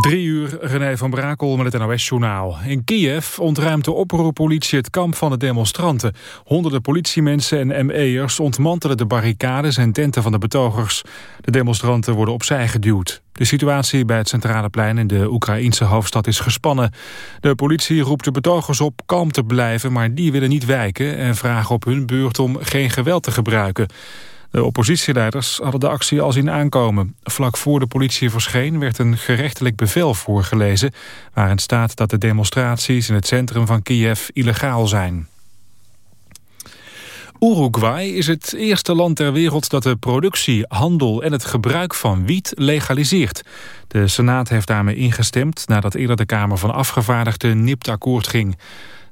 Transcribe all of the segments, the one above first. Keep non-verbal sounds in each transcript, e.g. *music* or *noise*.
Drie uur, René van Brakel met het NOS-journaal. In Kiev ontruimt de oproerpolitie het kamp van de demonstranten. Honderden politiemensen en ME'ers ontmantelen de barricades en tenten van de betogers. De demonstranten worden opzij geduwd. De situatie bij het centrale plein in de Oekraïense hoofdstad is gespannen. De politie roept de betogers op kalm te blijven, maar die willen niet wijken... en vragen op hun beurt om geen geweld te gebruiken. De oppositieleiders hadden de actie al zien aankomen. Vlak voor de politie verscheen werd een gerechtelijk bevel voorgelezen... waarin staat dat de demonstraties in het centrum van Kiev illegaal zijn. Uruguay is het eerste land ter wereld dat de productie, handel en het gebruik van wiet legaliseert. De Senaat heeft daarmee ingestemd nadat eerder de Kamer van Afgevaardigden nipt akkoord ging.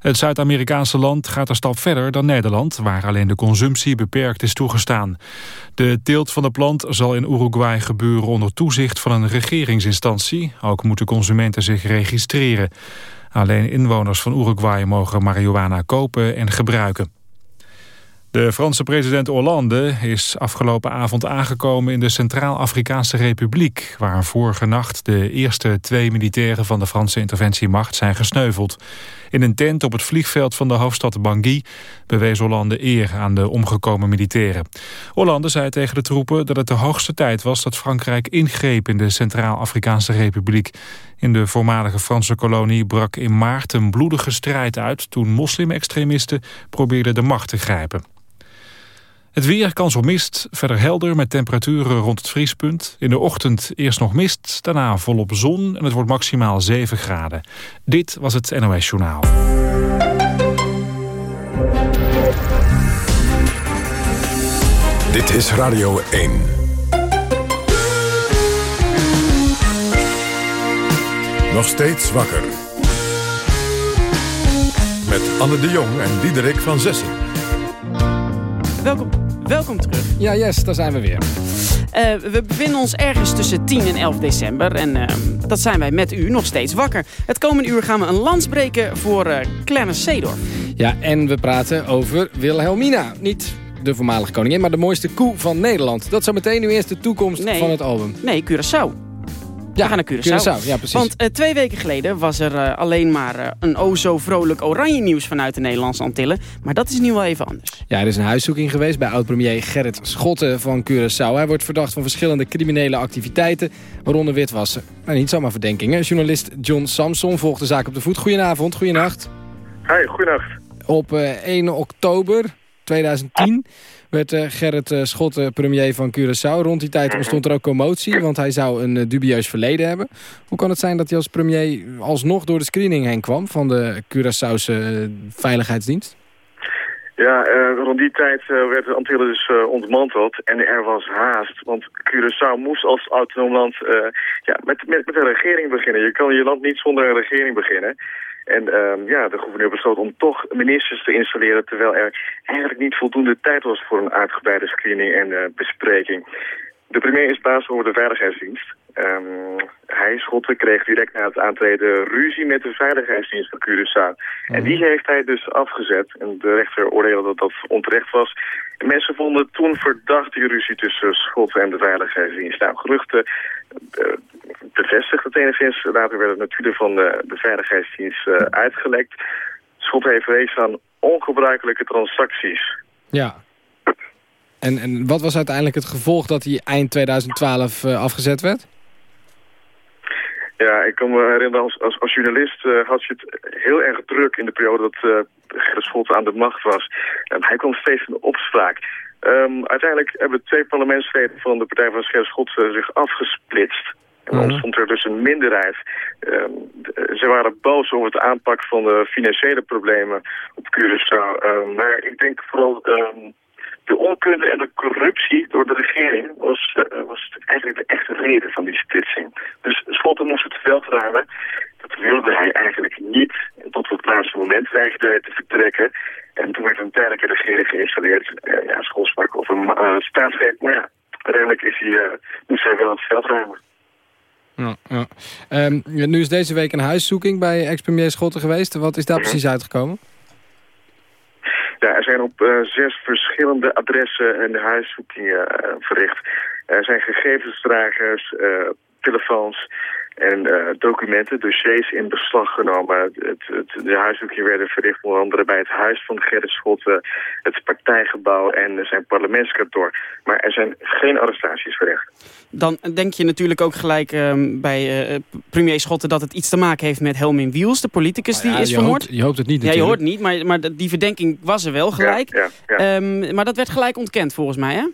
Het Zuid-Amerikaanse land gaat een stap verder dan Nederland... waar alleen de consumptie beperkt is toegestaan. De teelt van de plant zal in Uruguay gebeuren onder toezicht van een regeringsinstantie. Ook moeten consumenten zich registreren. Alleen inwoners van Uruguay mogen marihuana kopen en gebruiken. De Franse president Hollande is afgelopen avond aangekomen in de Centraal-Afrikaanse Republiek, waar vorige nacht de eerste twee militairen van de Franse interventiemacht zijn gesneuveld. In een tent op het vliegveld van de hoofdstad Bangui bewees Hollande eer aan de omgekomen militairen. Hollande zei tegen de troepen dat het de hoogste tijd was dat Frankrijk ingreep in de Centraal-Afrikaanse Republiek. In de voormalige Franse kolonie brak in maart een bloedige strijd uit toen moslimextremisten probeerden de macht te grijpen. Het weer, kans op mist, verder helder met temperaturen rond het vriespunt. In de ochtend eerst nog mist, daarna volop zon en het wordt maximaal 7 graden. Dit was het NOS Journaal. Dit is Radio 1. Nog steeds wakker. Met Anne de Jong en Diederik van Zessen. Welkom, welkom terug. Ja, yes, daar zijn we weer. Uh, we bevinden ons ergens tussen 10 en 11 december. En uh, dat zijn wij met u nog steeds wakker. Het komende uur gaan we een lans breken voor uh, Clarence Seedorf. Ja, en we praten over Wilhelmina. Niet de voormalige koningin, maar de mooiste koe van Nederland. Dat zou meteen nu eerst de toekomst Nee. van het album. Nee, Curaçao. Ja, we gaan naar Curaçao. ja, precies. Want eh, twee weken geleden was er eh, alleen maar eh, een o zo vrolijk oranje nieuws vanuit de Nederlandse Antillen. Maar dat is nu wel even anders. Ja, er is een huiszoeking geweest bij oud-premier Gerrit Schotten van Curaçao. Hij wordt verdacht van verschillende criminele activiteiten, waaronder witwassen. Nou, niet zomaar verdenkingen. Journalist John Samson volgt de zaak op de voet. Goedenavond, goedenacht. Hi, goedenacht. Op eh, 1 oktober 2010 werd eh, Gerrit eh, Schotten premier van Curaçao. Rond die tijd ontstond er ook commotie, want hij zou een eh, dubieus verleden hebben. Hoe kan het zijn dat hij als premier alsnog door de screening heen kwam van de Curaçaose eh, Veiligheidsdienst? Ja, eh, rond die tijd eh, werd de Antillen dus eh, ontmanteld en er was haast. Want Curaçao moest als autonoom land eh, ja, met, met, met een regering beginnen. Je kan je land niet zonder een regering beginnen. En ehm, ja, de gouverneur besloot om toch ministers te installeren... terwijl er eigenlijk niet voldoende tijd was voor een uitgebreide screening en eh, bespreking. De premier is baas over de veiligheidsdienst. Ehm, hij, Schotten, kreeg direct na het aantreden ruzie met de veiligheidsdienst van Curaçao. En die heeft hij dus afgezet. En de rechter oordeelde dat dat onterecht was. En mensen vonden toen verdacht die ruzie tussen Schotten en de veiligheidsdienst. Nou, geruchten uh, bevestigd het enigszins. Later werden natuurlijk van de, de veiligheidsdienst uh, uitgelekt. Schotten heeft vrees aan ongebruikelijke transacties. Ja. En, en wat was uiteindelijk het gevolg dat hij eind 2012 uh, afgezet werd? Ja, ik kan me herinneren, als, als, als journalist uh, had je het heel erg druk in de periode dat uh, Gerrit Schotten aan de macht was. Hij kwam steeds in opspraak. Um, uiteindelijk hebben twee parlementsleden van de partij van Gerrit Schotten zich afgesplitst. En dan ontstond er dus een minderheid. Um, ze waren boos over het aanpak van de financiële problemen op Curaçao. Um, maar ik denk vooral um, de onkunde en de corruptie door de regering was, uh, was eigenlijk de echte reden van die splitsing. Dus Schotten moest het veld ruimen. Dat wilde hij eigenlijk niet. En tot het laatste moment weigerde hij te vertrekken. En toen werd een tijdelijke regering geïnstalleerd. Uh, ja, school sprak over een uh, staatsgreep. Maar ja, uiteindelijk is hij, moest hij wel het veld ruimen. Ja, ja. Um, nu is deze week een huiszoeking bij ex-premier Schotten geweest. Wat is daar mm -hmm. precies uitgekomen? Ja, er zijn op uh, zes verschillende adressen een huiszoekingen uh, verricht. Er zijn gegevensdragers, uh, telefoons En documenten, dossiers in beslag genomen. Het, het, de huiszoekingen werden verricht onder andere bij het huis van Gerrit Schotten, het partijgebouw en zijn parlementskantoor. Maar er zijn geen arrestaties verricht. Dan denk je natuurlijk ook gelijk ehm, bij premier Schotten dat het iets te maken heeft met Helmin Wiels, de politicus nou die is vermoord. je hoopt het niet natuurlijk. Ja, je hoort niet, maar, maar die verdenking was er wel gelijk. Ja, ja, ehm, maar dat werd gelijk ontkend volgens mij, hè?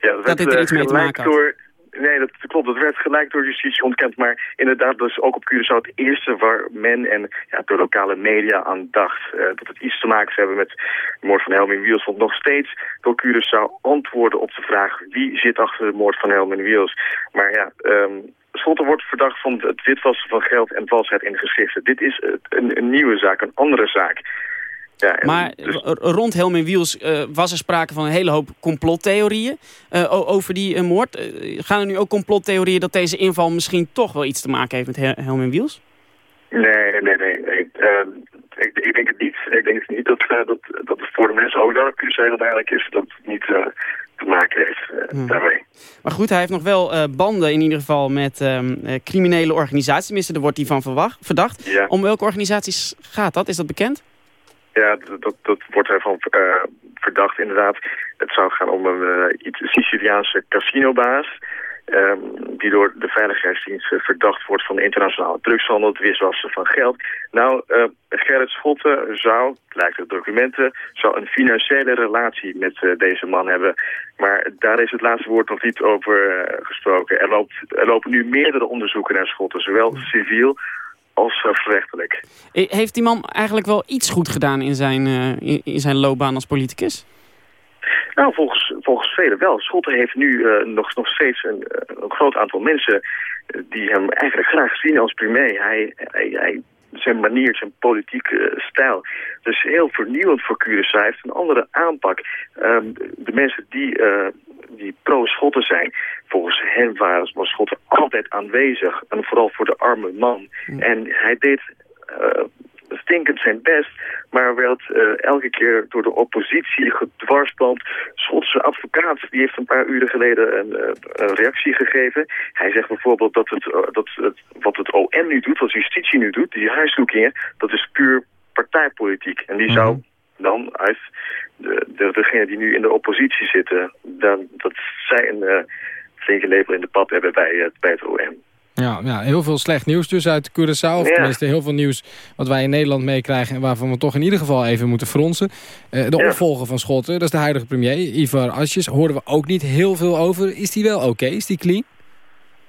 Ja, dat, dat dit er iets mee te maken had. Nee, dat klopt. Dat werd gelijk door justitie ontkend. Maar inderdaad, dat is ook op Curaçao het eerste waar men en ja, de lokale media aan dacht. Uh, dat het iets te maken zou hebben met de moord van Helmin Wiels. Want nog steeds wil Curaçao antwoorden op de vraag wie zit achter de moord van Helmin Wiels. Maar ja, um, wordt verdacht van het witwassen van geld en valsheid in geschriften. Dit is een, een nieuwe zaak, een andere zaak. Ja, maar dus... rond Helmin Wiels uh, was er sprake van een hele hoop complottheorieën uh, over die uh, moord. gaan er nu ook complottheorieën dat deze inval misschien toch wel iets te maken heeft met Helmin Wiels? Nee, nee, nee. nee. Ik, ik, ik, denk het niet. Ik denk het niet dat, dat, dat het voor de mensen ook daar zijn dat eigenlijk is dat het niet te maken heeft hmm. daarmee. Maar goed, hij heeft nog wel banden in ieder geval met ehm, criminele organisaties. Tenminste, daar wordt hij van verwacht, verdacht. Ja. Om welke organisaties gaat dat? Is dat bekend? Ja, dat, dat wordt ervan uh, verdacht inderdaad. Het zou gaan om een uh, Siciliaanse casinobaas... Um, die door de veiligheidsdienst uh, verdacht wordt van de internationale drugshandel, het wiswassen van geld. Nou, uh, Gerrit Schotten zou, lijkt het documenten, zou een financiële relatie met uh, deze man hebben. Maar daar is het laatste woord nog niet over gesproken. Er, loopt, er lopen nu meerdere onderzoeken naar Schotten, zowel civiel als gerechtelijk. Heeft die man eigenlijk wel iets goed gedaan in zijn, uh, in, zijn loopbaan als politicus? Nou, volgens, volgens velen wel. Schotten heeft nu uh, nog, nog steeds een, eh, een groot aantal mensen die hem eigenlijk graag zien als premier. Hij, hij, hij zijn manier, zijn politieke stijl. Dus heel vernieuwend voor Curaçao. Hij heeft een andere aanpak. Um, de mensen die, uh, die pro-Schotten zijn, volgens hen waren, was Schotten altijd aanwezig. En vooral voor de arme man. En hij deed... Uh, stinkend zijn best, maar werd uh, elke keer door de oppositie gedwarspand. Schotse advocaat die heeft een paar uren geleden een, uh, een reactie gegeven. Hij zegt bijvoorbeeld dat, het, uh, dat het, wat het OM nu doet, wat justitie nu doet, die huiszoekingen, dat is puur partijpolitiek. En die zou dan uit de, de, degene die nu in de oppositie zitten, dan, dat zij een flinke lepel in de pap hebben bij, bij het OM. Ja, ja, heel veel slecht nieuws dus uit Curaçao. Of tenminste heel veel nieuws wat wij in Nederland meekrijgen... en waarvan we toch in ieder geval even moeten fronsen. Uh, de opvolger van Schotten, dat is de huidige premier, Ivar Asjes... hoorden we ook niet heel veel over. Is die wel oké? Is die clean?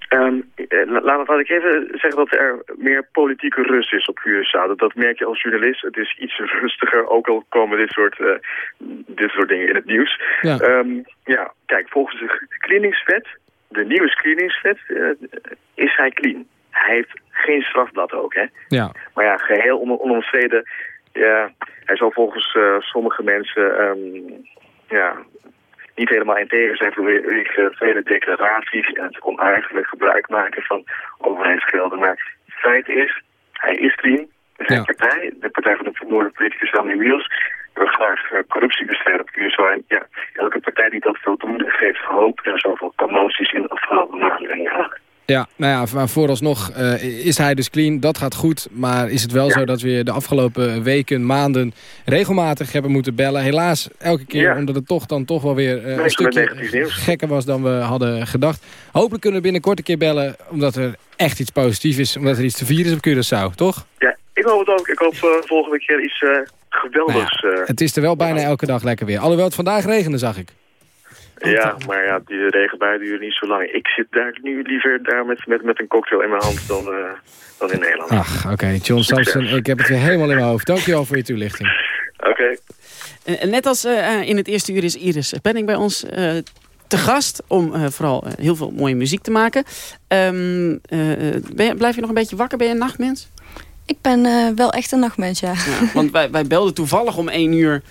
Um, laat, laat ik even zeggen dat er meer politieke rust is op Curaçao. Dat, dat merk je als journalist. Het is iets *laughs* rustiger, ook al komen dit soort, uh, dit soort dingen in het nieuws. Ja, um, ja kijk, volgens de cleaningswet de nieuwe screeningswet uh, is hij clean. Hij heeft geen strafblad ook, hè? Ja. Maar ja, geheel on onomstreden. Ja, hij zal volgens uh, sommige mensen um, ja, niet helemaal integer zijn vanwege vele declaraties. En ze kon eigenlijk gebruik maken van overheidsgelden. Maar het feit is, hij is clean. Zijn ja. partij, de partij van de vermoorde politicus Sammy Wiels, wil graag uh, corruptie bestrijden op Curaçao. En ja, elke partij die dat wil doen, geeft hoop en zoveel commoties in de afgelopen maanden en jaren. Ja, nou ja, maar vooralsnog uh, is hij dus clean. Dat gaat goed. Maar is het wel ja. zo dat we de afgelopen weken, maanden regelmatig hebben moeten bellen. Helaas elke keer, ja. omdat het toch dan toch wel weer uh, een stukje gekker was dan we hadden gedacht. Hopelijk kunnen we binnenkort een keer bellen, omdat er echt iets positiefs is. Omdat er iets te vieren is op Curaçao, toch? Ja, ik hoop het ook. Ik hoop uh, volgende keer iets geweldigs. Nou ja, het is er wel bijna elke dag lekker weer. Alhoewel het vandaag regende, zag ik. Ja, maar ja, die regenbui duurt niet zo lang. Ik zit daar nu liever daar met, met, met een cocktail in mijn hand dan, uh, dan in Nederland. Ach, oké. Okay. John Samson, ik heb het weer helemaal in mijn hoofd. Dankjewel voor je toelichting. Oké. Okay. Uh, net als uh, in het eerste uur is Iris Penning bij ons te gast om vooral heel veel mooie muziek te maken. Um, ben je, blijf je nog een beetje wakker? Ben je een nachtmens? Ik ben wel echt een nachtmens, ja. ja want wij, wij belden toevallig om één uur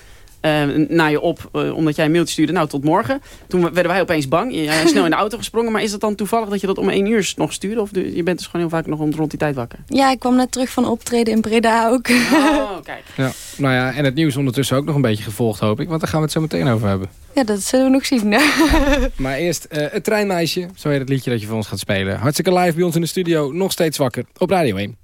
naar je op, omdat jij een mailtje stuurde. Nou, tot morgen. Toen werden wij opeens bang. Jij is snel in de auto gesprongen. Maar is het dan toevallig dat je dat om één uur nog stuurde? Of je bent dus gewoon heel vaak nog rond die tijd wakker? Ja, ik kwam net terug van optreden in Breda ook. Oh, *laughs* kijk. Ja, nou ja, en het nieuws ondertussen ook nog een beetje gevolgd, hoop ik. Want daar gaan we het zo meteen over hebben. Ja, dat zullen we nog zien. *laughs* maar eerst uh, het treinmeisje, zo heet het liedje dat je voor ons gaat spelen. Hartstikke live bij ons in de studio, nog steeds wakker, op Radio 1.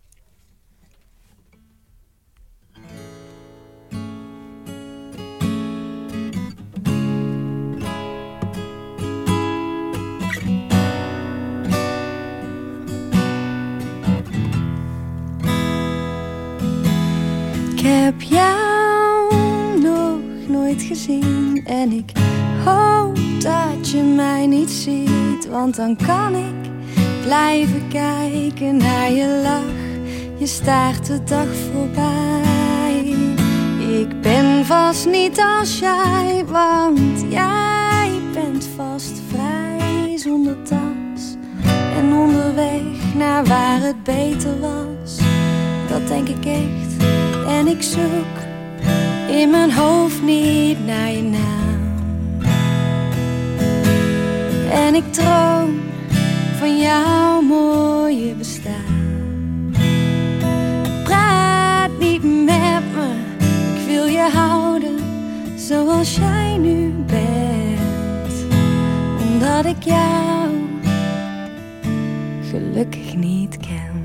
Heb jou nog nooit gezien en ik hoop dat je mij niet ziet, want dan kan ik blijven kijken naar je lach. Je staart de dag voorbij. Ik ben vast niet als jij, want jij bent vast vrij zonder tas en onderweg naar waar het beter was. Dat denk ik echt en ik zoek in mijn hoofd niet naar je naam. En ik droom van jouw mooie bestaan. Praat niet met me, ik wil je houden zoals jij nu bent. Omdat ik jou gelukkig niet ken.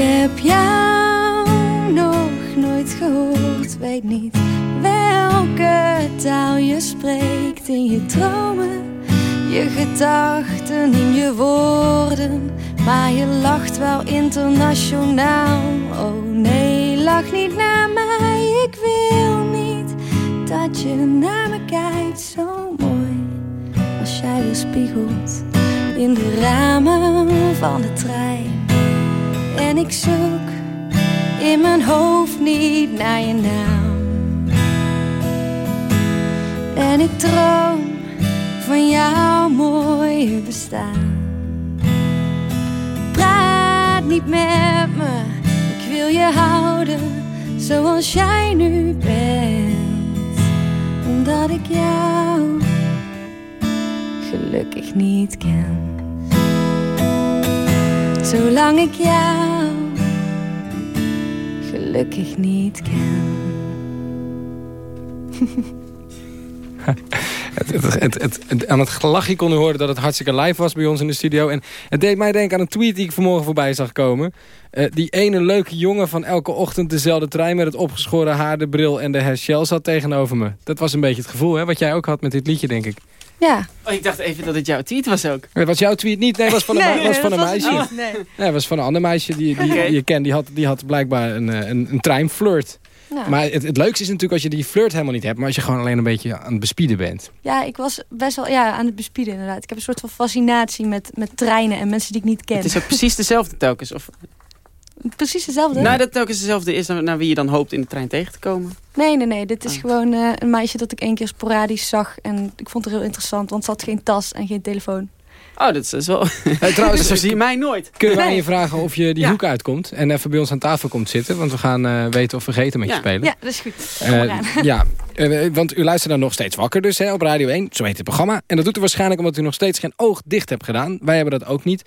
Ik heb jou nog nooit gehoord, weet niet welke taal je spreekt in je dromen, je gedachten in je woorden. Maar je lacht wel internationaal. Oh nee, lach niet naar mij, ik wil niet dat je naar me kijkt. Zo mooi als jij weer spiegelt in de ramen van de trein. En ik zoek in mijn hoofd niet naar je naam. En ik droom van jouw mooie bestaan. Praat niet met me, ik wil je houden zoals jij nu bent. Omdat ik jou gelukkig niet ken. Zolang ik jou gelukkig niet ken. *laughs* het, het, aan het gelachje kon u horen dat het hartstikke live was bij ons in de studio. En het deed mij denken aan een tweet die ik vanmorgen voorbij zag komen. Uh, die ene leuke jongen van elke ochtend dezelfde trein... met het opgeschoren haar, de bril en de hershell zat tegenover me. Dat was een beetje het gevoel hè, wat jij ook had met dit liedje, denk ik. Ja. Oh, ik dacht even dat het jouw tweet was ook. Het was jouw tweet niet? Nee, het was van een, was van een meisje. Nee. nee, het was van een ander meisje die, die, die je kent. Die had, die had blijkbaar een, eh, een, een treinflirt. Maar het, het leukste is natuurlijk als je die flirt helemaal niet hebt... maar als je gewoon alleen een beetje aan het bespieden bent. Ja, ik was best wel ja, aan het bespieden inderdaad. Ik heb een soort van fascinatie met, met treinen en mensen die ik niet ken. Het is ook precies dezelfde telkens? Of... Precies dezelfde? Nou, dat telkens dezelfde is naar, wie je dan hoopt in de trein tegen te komen. Nee, nee, nee. Dit is ah. gewoon uh, een meisje dat ik één keer sporadisch zag. En ik vond het heel interessant, want ze had geen tas en geen telefoon. Oh, dat is wel... *laughs* Hey, trouwens, zo zie je mij nooit. Kunnen wij je vragen of je die hoek uitkomt en even bij ons aan tafel komt zitten? Want we gaan uh, weten of vergeten met je spelen. Ja, dat is goed. Uh, *laughs* ja, uh, want u luistert dan nog steeds wakker dus hè, op Radio 1. Zo heet het programma. En dat doet u waarschijnlijk omdat u nog steeds geen oog dicht hebt gedaan. Wij hebben dat ook niet.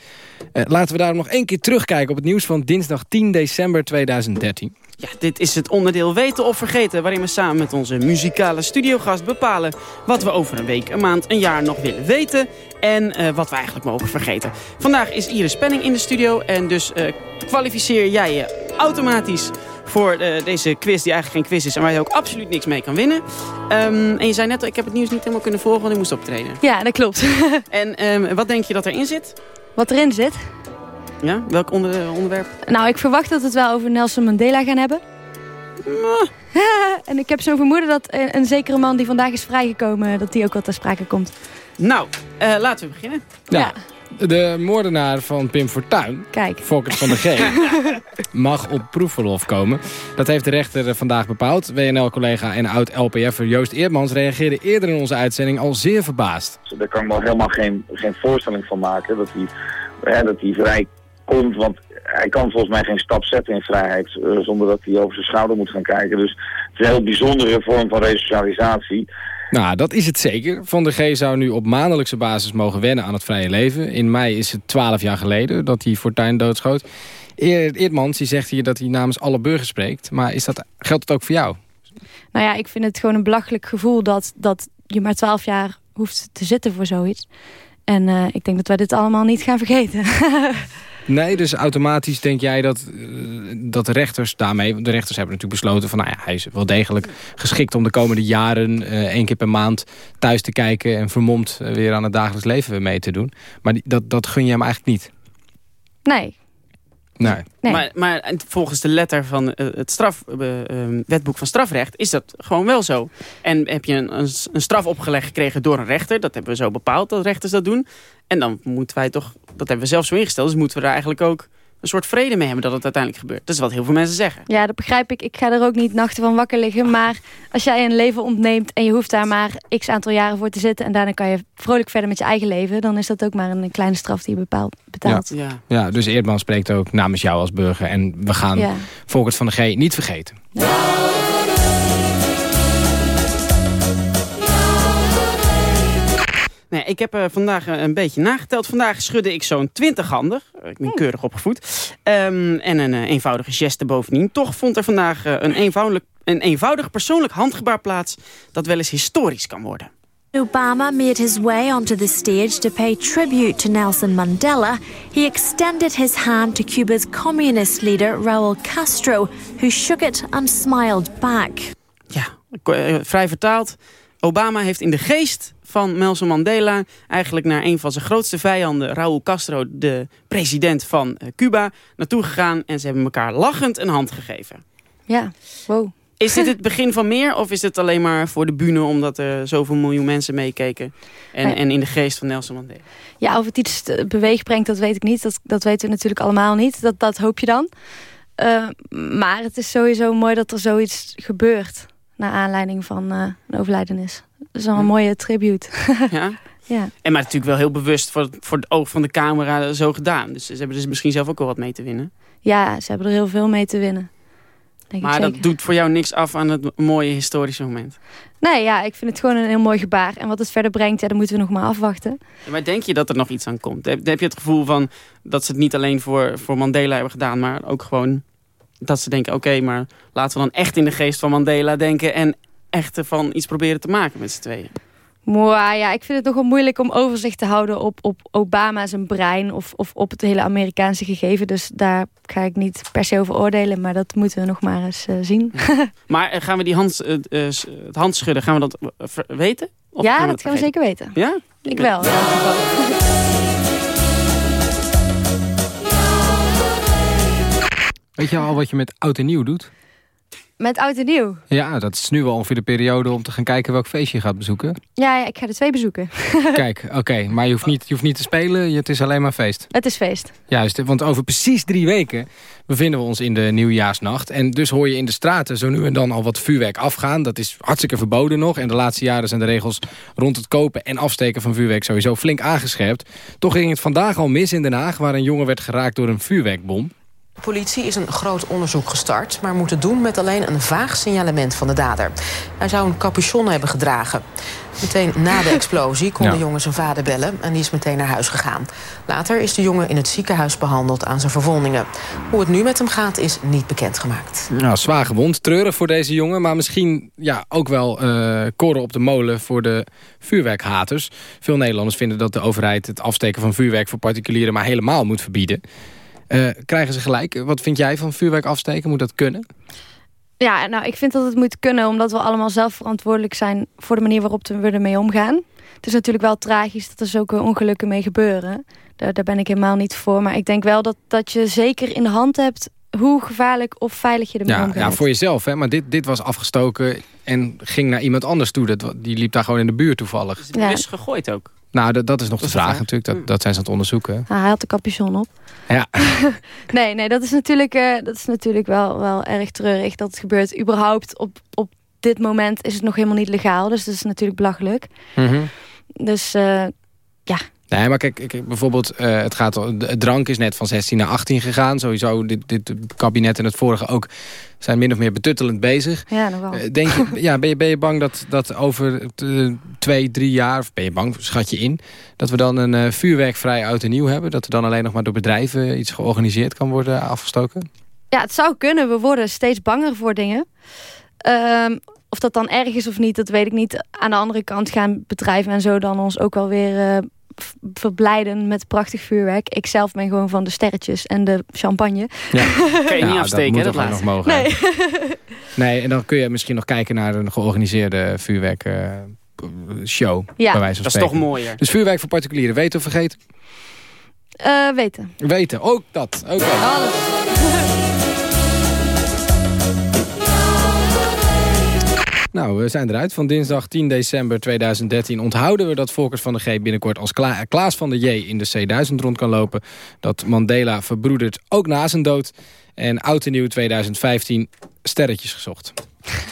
laten we daarom nog één keer terugkijken op het nieuws van dinsdag 10 december 2013. Ja, dit is het onderdeel Weten of Vergeten... waarin we samen met onze muzikale studiogast bepalen... wat we over een week, een maand, een jaar nog willen weten... en uh, wat we eigenlijk mogen vergeten. Vandaag is Iris Penning in de studio... en dus uh, kwalificeer jij je automatisch voor uh, deze quiz... die eigenlijk geen quiz is en waar je ook absoluut niks mee kan winnen. Um, en je zei net al, ik heb het nieuws niet helemaal kunnen volgen... want ik moest optreden. Ja, dat klopt. *laughs* en um, wat denk je dat erin zit? Wat erin zit? Ja? Welk onder, onderwerp? Nou, ik verwacht dat we het wel over Nelson Mandela gaan hebben. *laughs* en ik heb zo'n vermoeden dat een, een, zekere man die vandaag is vrijgekomen... dat die ook wat ter sprake komt. Nou, uh, laten we beginnen. Ja. ja. De moordenaar van Pim Fortuyn, Kijk. Volkert van de G, *laughs* mag op proefverlof komen. Dat heeft de rechter vandaag bepaald. WNL-collega en oud-LPF'er Joost Eerdmans reageerde eerder in onze uitzending al zeer verbaasd. Daar kan ik me helemaal geen, geen voorstelling van maken dat hij, hè, dat hij vrij komt. Want hij kan volgens mij geen stap zetten in vrijheid eh, zonder dat hij over zijn schouder moet gaan kijken. Dus het is een heel bijzondere vorm van resocialisatie. Nou, dat is het zeker. Van der G zou nu op maandelijkse basis mogen wennen aan het vrije leven. In mei is het twaalf jaar geleden dat hij Fortuyn doodschoot. Eer, Eerdmans die zegt hier dat hij namens alle burgers spreekt. Maar is dat, geldt het ook voor jou? Nou ja, ik vind het gewoon een belachelijk gevoel dat, dat je maar twaalf jaar hoeft te zitten voor zoiets. En uh, ik denk dat wij dit allemaal niet gaan vergeten. *laughs* Nee, dus automatisch denk jij dat, uh, dat de rechters daarmee... de rechters hebben natuurlijk besloten van... nou ja, hij is wel degelijk geschikt om de komende jaren... Uh, één keer per maand thuis te kijken... en vermomd uh, weer aan het dagelijks leven mee te doen. Maar dat, dat gun je hem eigenlijk niet? Nee. Nee. nee. Maar, maar volgens de letter van het straf, wetboek van strafrecht is dat gewoon wel zo. En heb je een, een, een straf opgelegd gekregen door een rechter... dat hebben we zo bepaald dat rechters dat doen... En dan moeten wij toch, dat hebben we zelf zo ingesteld... dus moeten we daar eigenlijk ook een soort vrede mee hebben dat het uiteindelijk gebeurt. Dat is wat heel veel mensen zeggen. Ja, dat begrijp ik. Ik ga er ook niet nachten van wakker liggen. Maar als jij een leven ontneemt en je hoeft daar maar x aantal jaren voor te zitten... en daarna kan je vrolijk verder met je eigen leven... dan is dat ook maar een kleine straf die je bepaalt, betaalt. Ja. Ja. ja, dus Eerdman spreekt ook namens jou als burger. En we gaan ja. Volkert van de G niet vergeten. Nee, ik heb uh, vandaag uh, een beetje nageteld. Vandaag schudde ik zo'n 20 handen. Ik ben keurig opgevoed. Um, en een uh, eenvoudige geste bovendien. Toch vond er vandaag een, eenvoudig, een eenvoudig persoonlijk handgebaar plaats... dat wel eens historisch kan worden. Obama made his way onto the stage to pay tribute to Nelson Mandela. He extended his hand to Cuba's communist leader Raúl Castro, who shook it and smiled back. Ja, vrij vertaald. Obama heeft in de geest van Nelson Mandela... eigenlijk naar een van zijn grootste vijanden, Raúl Castro... de president van Cuba, naartoe gegaan... en ze hebben elkaar lachend een hand gegeven. Ja, wow. Is dit het begin van meer of is het alleen maar voor de bühne... omdat er zoveel miljoen mensen meekeken en, en in de geest van Nelson Mandela? Ja, of het iets beweeg brengt, dat weet ik niet. Dat, dat weten we natuurlijk allemaal niet. Dat, dat hoop je dan. Uh, maar het is sowieso mooi dat er zoiets gebeurt... naar aanleiding van uh, een overlijdenis. Dat is wel een mooie tribute. *laughs* ja? ja. En maar natuurlijk wel heel bewust voor, voor het oog van de camera zo gedaan. Dus ze hebben dus misschien zelf ook wel wat mee te winnen. Ja, ze hebben er heel veel mee te winnen. Denk maar dat doet voor jou niks af aan het mooie historische moment? Nee, ja, ik vind het gewoon een heel mooi gebaar. En wat het verder brengt, ja, dan moeten we nog maar afwachten. Ja, maar denk je dat er nog iets aan komt? Heb, heb je het gevoel van dat ze het niet alleen voor, voor Mandela hebben gedaan... maar ook gewoon dat ze denken... oké, okay, maar laten we dan echt in de geest van Mandela denken... en echt van iets proberen te maken met z'n tweeën? Maar ja, ik vind het nogal moeilijk om overzicht te houden op, op Obama zijn brein of, of op het hele Amerikaanse gegeven. Dus daar ga ik niet per se over oordelen, maar dat moeten we nog maar eens uh, zien. *laughs* maar uh, gaan we die hand, uh, het handschudden, gaan we dat weten? Of ja, gaan dat gaan we zeker weten. Ja? Ik wel. Ja. Weet je al wat je met oud en nieuw doet? Met oud en nieuw? Ja, dat is nu wel ongeveer de periode om te gaan kijken welk feestje je gaat bezoeken. Ja, ja ik ga er twee bezoeken. *laughs* Kijk, oké, okay, maar je hoeft, niet, je hoeft niet te spelen, het is alleen maar feest. Het is feest. Juist, want over precies drie weken bevinden we ons in de nieuwjaarsnacht. En dus hoor je in de straten zo nu en dan al wat vuurwerk afgaan. Dat is hartstikke verboden nog. En de laatste jaren zijn de regels rond het kopen en afsteken van vuurwerk sowieso flink aangescherpt. Toch ging het vandaag al mis in Den Haag, waar een jongen werd geraakt door een vuurwerkbom. De politie is een groot onderzoek gestart... maar moet het doen met alleen een vaag signalement van de dader. Hij zou een capuchon hebben gedragen. Meteen na de *laughs* explosie kon ja. de jongen zijn vader bellen... en die is meteen naar huis gegaan. Later is de jongen in het ziekenhuis behandeld aan zijn verwondingen. Hoe het nu met hem gaat is niet bekendgemaakt. Nou, zwaar gewond, treurig voor deze jongen... maar misschien ja, ook wel uh, koren op de molen voor de vuurwerkhaters. Veel Nederlanders vinden dat de overheid... het afsteken van vuurwerk voor particulieren maar helemaal moet verbieden... Uh, krijgen ze gelijk. Wat vind jij van vuurwerk afsteken? Moet dat kunnen? Ja, nou, ik vind dat het moet kunnen... omdat we allemaal zelf verantwoordelijk zijn... voor de manier waarop we ermee omgaan. Het is natuurlijk wel tragisch dat er zulke ongelukken mee gebeuren. Daar, daar ben ik helemaal niet voor. Maar ik denk wel dat, dat je zeker in de hand hebt... hoe gevaarlijk of veilig je ermee ja, omgaat. Ja, voor jezelf. Hè? Maar dit, dit was afgestoken en ging naar iemand anders toe. Dat, die liep daar gewoon in de buurt toevallig. Dus is gegooid ook? Nou, dat, dat is nog dat de vraag, vraag natuurlijk. Dat, dat zijn ze aan het onderzoeken. Ah, hij had de capuchon op. Ja. *laughs* nee, nee, dat is natuurlijk, uh, dat is natuurlijk wel, wel erg treurig dat het gebeurt. Überhaupt op, op dit moment is het nog helemaal niet legaal. Dus dat is natuurlijk belachelijk. Mm -hmm. Dus uh, ja. Nee, maar kijk, kijk bijvoorbeeld, uh, het, gaat, het drank is net van 16 naar 18 gegaan. Sowieso, dit, dit kabinet en het vorige ook zijn min of meer betuttelend bezig. Ja, nog wel. Uh, denk je, *laughs* ja, ben, je, ben je bang dat, dat over uh, twee, drie jaar, of ben je bang, schat je in... dat we dan een vuurwerkvrij oud en nieuw hebben? Dat er dan alleen nog maar door bedrijven iets georganiseerd kan worden afgestoken? Ja, het zou kunnen. We worden steeds banger voor dingen. Um, of dat dan erg is of niet, dat weet ik niet. Aan de andere kant gaan bedrijven en zo dan ons ook wel weer verblijden met prachtig vuurwerk. Ik zelf ben gewoon van de sterretjes en de champagne. Ja. *laughs* kan je niet afsteken, dat, dat nog mogen. Nee. *laughs* nee, en dan kun je misschien nog kijken naar een georganiseerde vuurwerk uh, show. Ja, bij wijze van dat is toch mooier. Dus vuurwerk voor particulieren, weten of vergeten? Uh, weten. Weten, ook dat. Ook dat. Alles. Nou, we zijn eruit. Van dinsdag 10 december 2013 onthouden we dat Volkers van de G binnenkort als Kla Klaas van de J in de C1000 rond kan lopen. Dat Mandela verbroedert ook na zijn dood. En oud en nieuw 2015 sterretjes gezocht.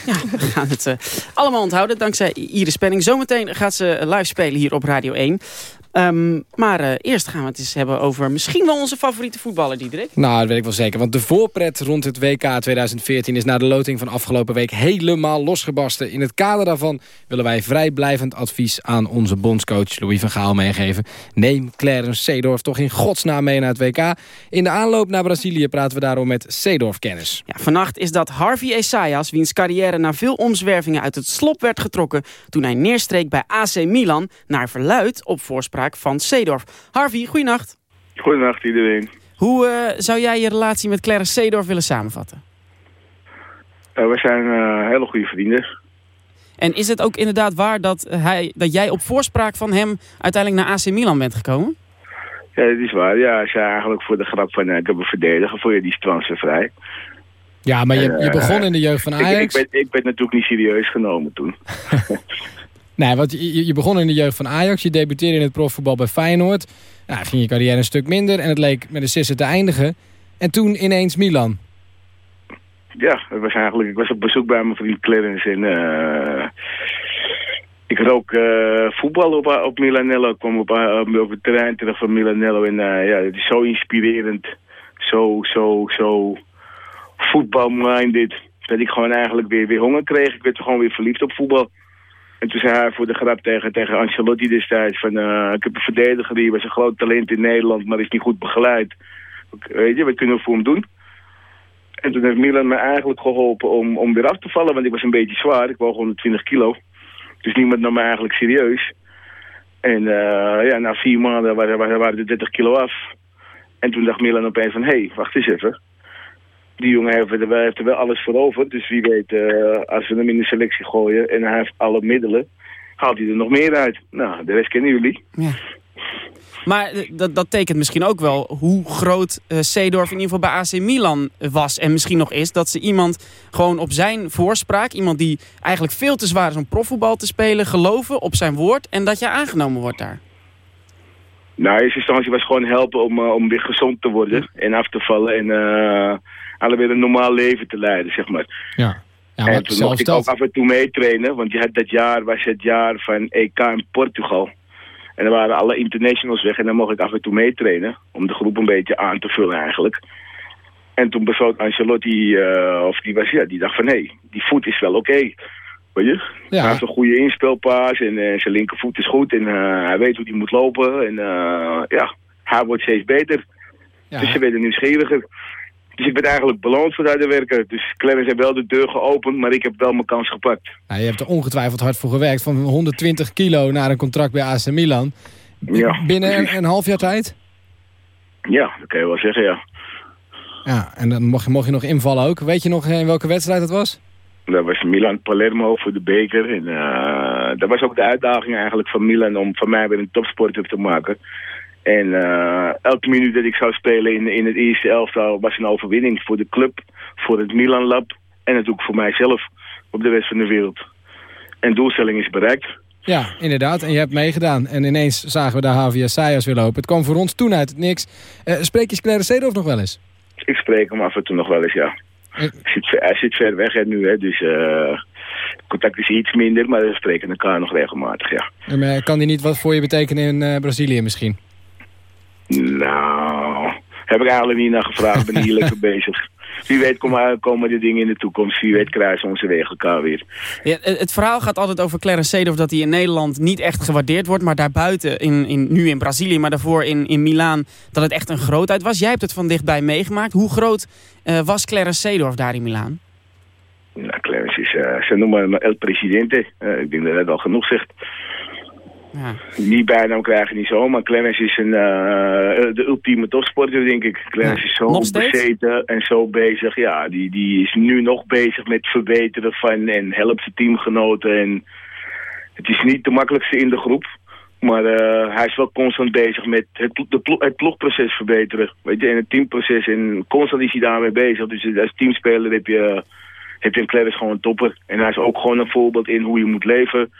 Ja, we gaan het uh, allemaal onthouden dankzij Iris Penning. Zometeen gaat ze live spelen hier op Radio 1. Um, maar uh, eerst gaan we het eens hebben over misschien wel onze favoriete voetballer, Diederik. Nou, dat weet ik wel zeker. Want de voorpret rond het WK 2014 is na de loting van afgelopen week helemaal losgebarsten. In het kader daarvan willen wij vrijblijvend advies aan onze bondscoach Louis van Gaal meegeven. Neem Clarence Seedorf toch in godsnaam mee naar het WK. In de aanloop naar Brazilië praten we daarom met Seedorf-kennis. Ja, vannacht is dat Harvey Esaias, wiens carrière na veel omzwervingen uit het slop werd getrokken... toen hij neerstreek bij AC Milan, naar verluid op voorspraak van Seedorf. Harvey, goeienacht. Goedenacht iedereen. Hoe uh, zou jij je relatie met Clarence Seedorf willen samenvatten? Uh, we zijn uh, hele goede vrienden. En is het ook inderdaad waar dat, hij, dat jij op voorspraak van hem uiteindelijk naar AC Milan bent gekomen? Ja, dat is waar. Ja, als je eigenlijk voor de grap van ik heb een verdediger voor je die transfervrij. Ja, maar je, je begon in de jeugd van Ajax. Ik, ik, ben, ik ben natuurlijk niet serieus genomen toen. *laughs* Nee, want je, begon in de jeugd van Ajax. Je debuteerde in het profvoetbal bij Feyenoord. Nou, ging je carrière een stuk minder. En het leek met een sisser te eindigen. En toen ineens Milan. Ja, het was eigenlijk, ik was op bezoek bij mijn vriend Clarence. En, uh, ik rook uh, voetbal op, op Milanello. Ik kwam op, op, het terrein terug van Milanello. En ja, het is zo inspirerend. Zo, zo, zo voetbalminded. Dat ik gewoon eigenlijk weer, weer honger kreeg. Ik werd gewoon weer verliefd op voetbal. En toen zei hij voor de grap tegen, tegen Ancelotti destijds van... Uh, ik heb een verdediger, die was een groot talent in Nederland, maar is niet goed begeleid. Weet je, wat kunnen we voor hem doen? En toen heeft Milan me eigenlijk geholpen om, om weer af te vallen, want ik was een beetje zwaar. Ik woog 120 kilo. Dus niemand nam me eigenlijk serieus. En uh, ja, na vier maanden waren, waren, waren de 30 kilo af. En toen dacht Milan opeens van, hé, hey, wacht eens even die jongen heeft er, heeft er wel alles voor over. Dus wie weet, uh, als we hem in de selectie gooien en hij heeft alle middelen, haalt hij er nog meer uit. Nou, de rest kennen jullie. Ja. Maar eh, dat, dat tekent misschien ook wel hoe groot uh, Seedorf in ieder geval bij AC Milan was. En misschien nog is dat ze iemand gewoon op zijn voorspraak... iemand die eigenlijk veel te zwaar is om profvoetbal te spelen... geloven op zijn woord en dat je aangenomen wordt daar. Nou, in eerste instantie was gewoon helpen om, uh, om weer gezond te worden en af te vallen. En alle weer een normaal leven te leiden, zeg maar. Ja. Ja, en toen mocht ik ook af en toe meetrainen, want je had dat jaar was het jaar van EK in Portugal. En dan waren alle internationals weg en dan mocht ik af en toe meetrainen, om de groep een beetje aan te vullen eigenlijk. En toen besloot Ancelotti, uh, of die was, ja, die dacht van, hé, hey, die voet is wel oké. Okay. Weet je? Ja. Hij heeft een goede inspelpaas en uh, zijn linkervoet is goed en uh, hij weet hoe hij moet lopen. En ja, hij wordt steeds beter. Ja. Dus ze werden nieuwsgieriger. Dus ik ben eigenlijk beloond voor de werken. Dus Clarence heeft wel de deur geopend, maar ik heb wel mijn kans gepakt. Ja, je hebt er ongetwijfeld hard voor gewerkt. Van 120 kilo naar een contract bij AC Milan. Ja, Binnen een, een, half jaar tijd? Ja, dat kan je wel zeggen, ja. Ja, en dan mocht je, mocht je nog invallen ook. Weet je nog in welke wedstrijd dat was? Dat was Milan-Palermo voor de beker. En uh, dat was ook de uitdaging eigenlijk van Milan om van mij weer een topsporter te maken. En uh, elke minuut dat ik zou spelen in, in het eerste elftal was een overwinning voor de club, voor het Milan Lab en natuurlijk voor mijzelf op de rest van de wereld. En doelstelling is bereikt. Ja, inderdaad. En je hebt meegedaan. En ineens zagen we de HVA Sayas weer lopen. Het kwam voor ons toen uit het niks. Uh, spreek je Claire Seedorf nog wel eens? Ik spreek hem af en toe nog wel eens, ja. Uh, zit, hij zit ver weg hè, nu, hè, dus... Contact is iets minder, maar we spreken elkaar nog regelmatig, ja. En, eh, kan die niet wat voor je betekenen in eh, Brazilië misschien? Nou, heb ik eigenlijk niet naar gevraagd. ben hier *laughs* lekker bezig. Wie weet komen, komen de dingen in de toekomst. Wie weet kruisen onze wegen elkaar weer. Ja, het verhaal gaat altijd over Clarence Seedorf dat hij in Nederland niet echt gewaardeerd wordt. Maar daarbuiten, in, in, nu in Brazilië, maar daarvoor in, in Milaan, dat het echt een grootheid was. Jij hebt het van dichtbij meegemaakt. Hoe groot uh, was Clarence Seedorf daar in Milaan? Nou, Clarence is, uh, ze noemen hem El Presidente. Uh, ik denk dat dat al genoeg zegt. Ja. Niet bijnaam krijgen, niet zo, maar Clarence is een, uh, de ultieme topsporter, denk ik. Clarence is zo bezeten en zo bezig. Ja, die, die is nu nog bezig met verbeteren van en helpt zijn teamgenoten. En het is niet de makkelijkste in de groep. Maar uh, hij is wel constant bezig met het, de het ploegproces verbeteren. Weet je, en het teamproces. En constant is hij daarmee bezig. Dus als teamspeler heb je, heb je een Clarence gewoon een topper. En hij is ook gewoon een voorbeeld in hoe je moet leven.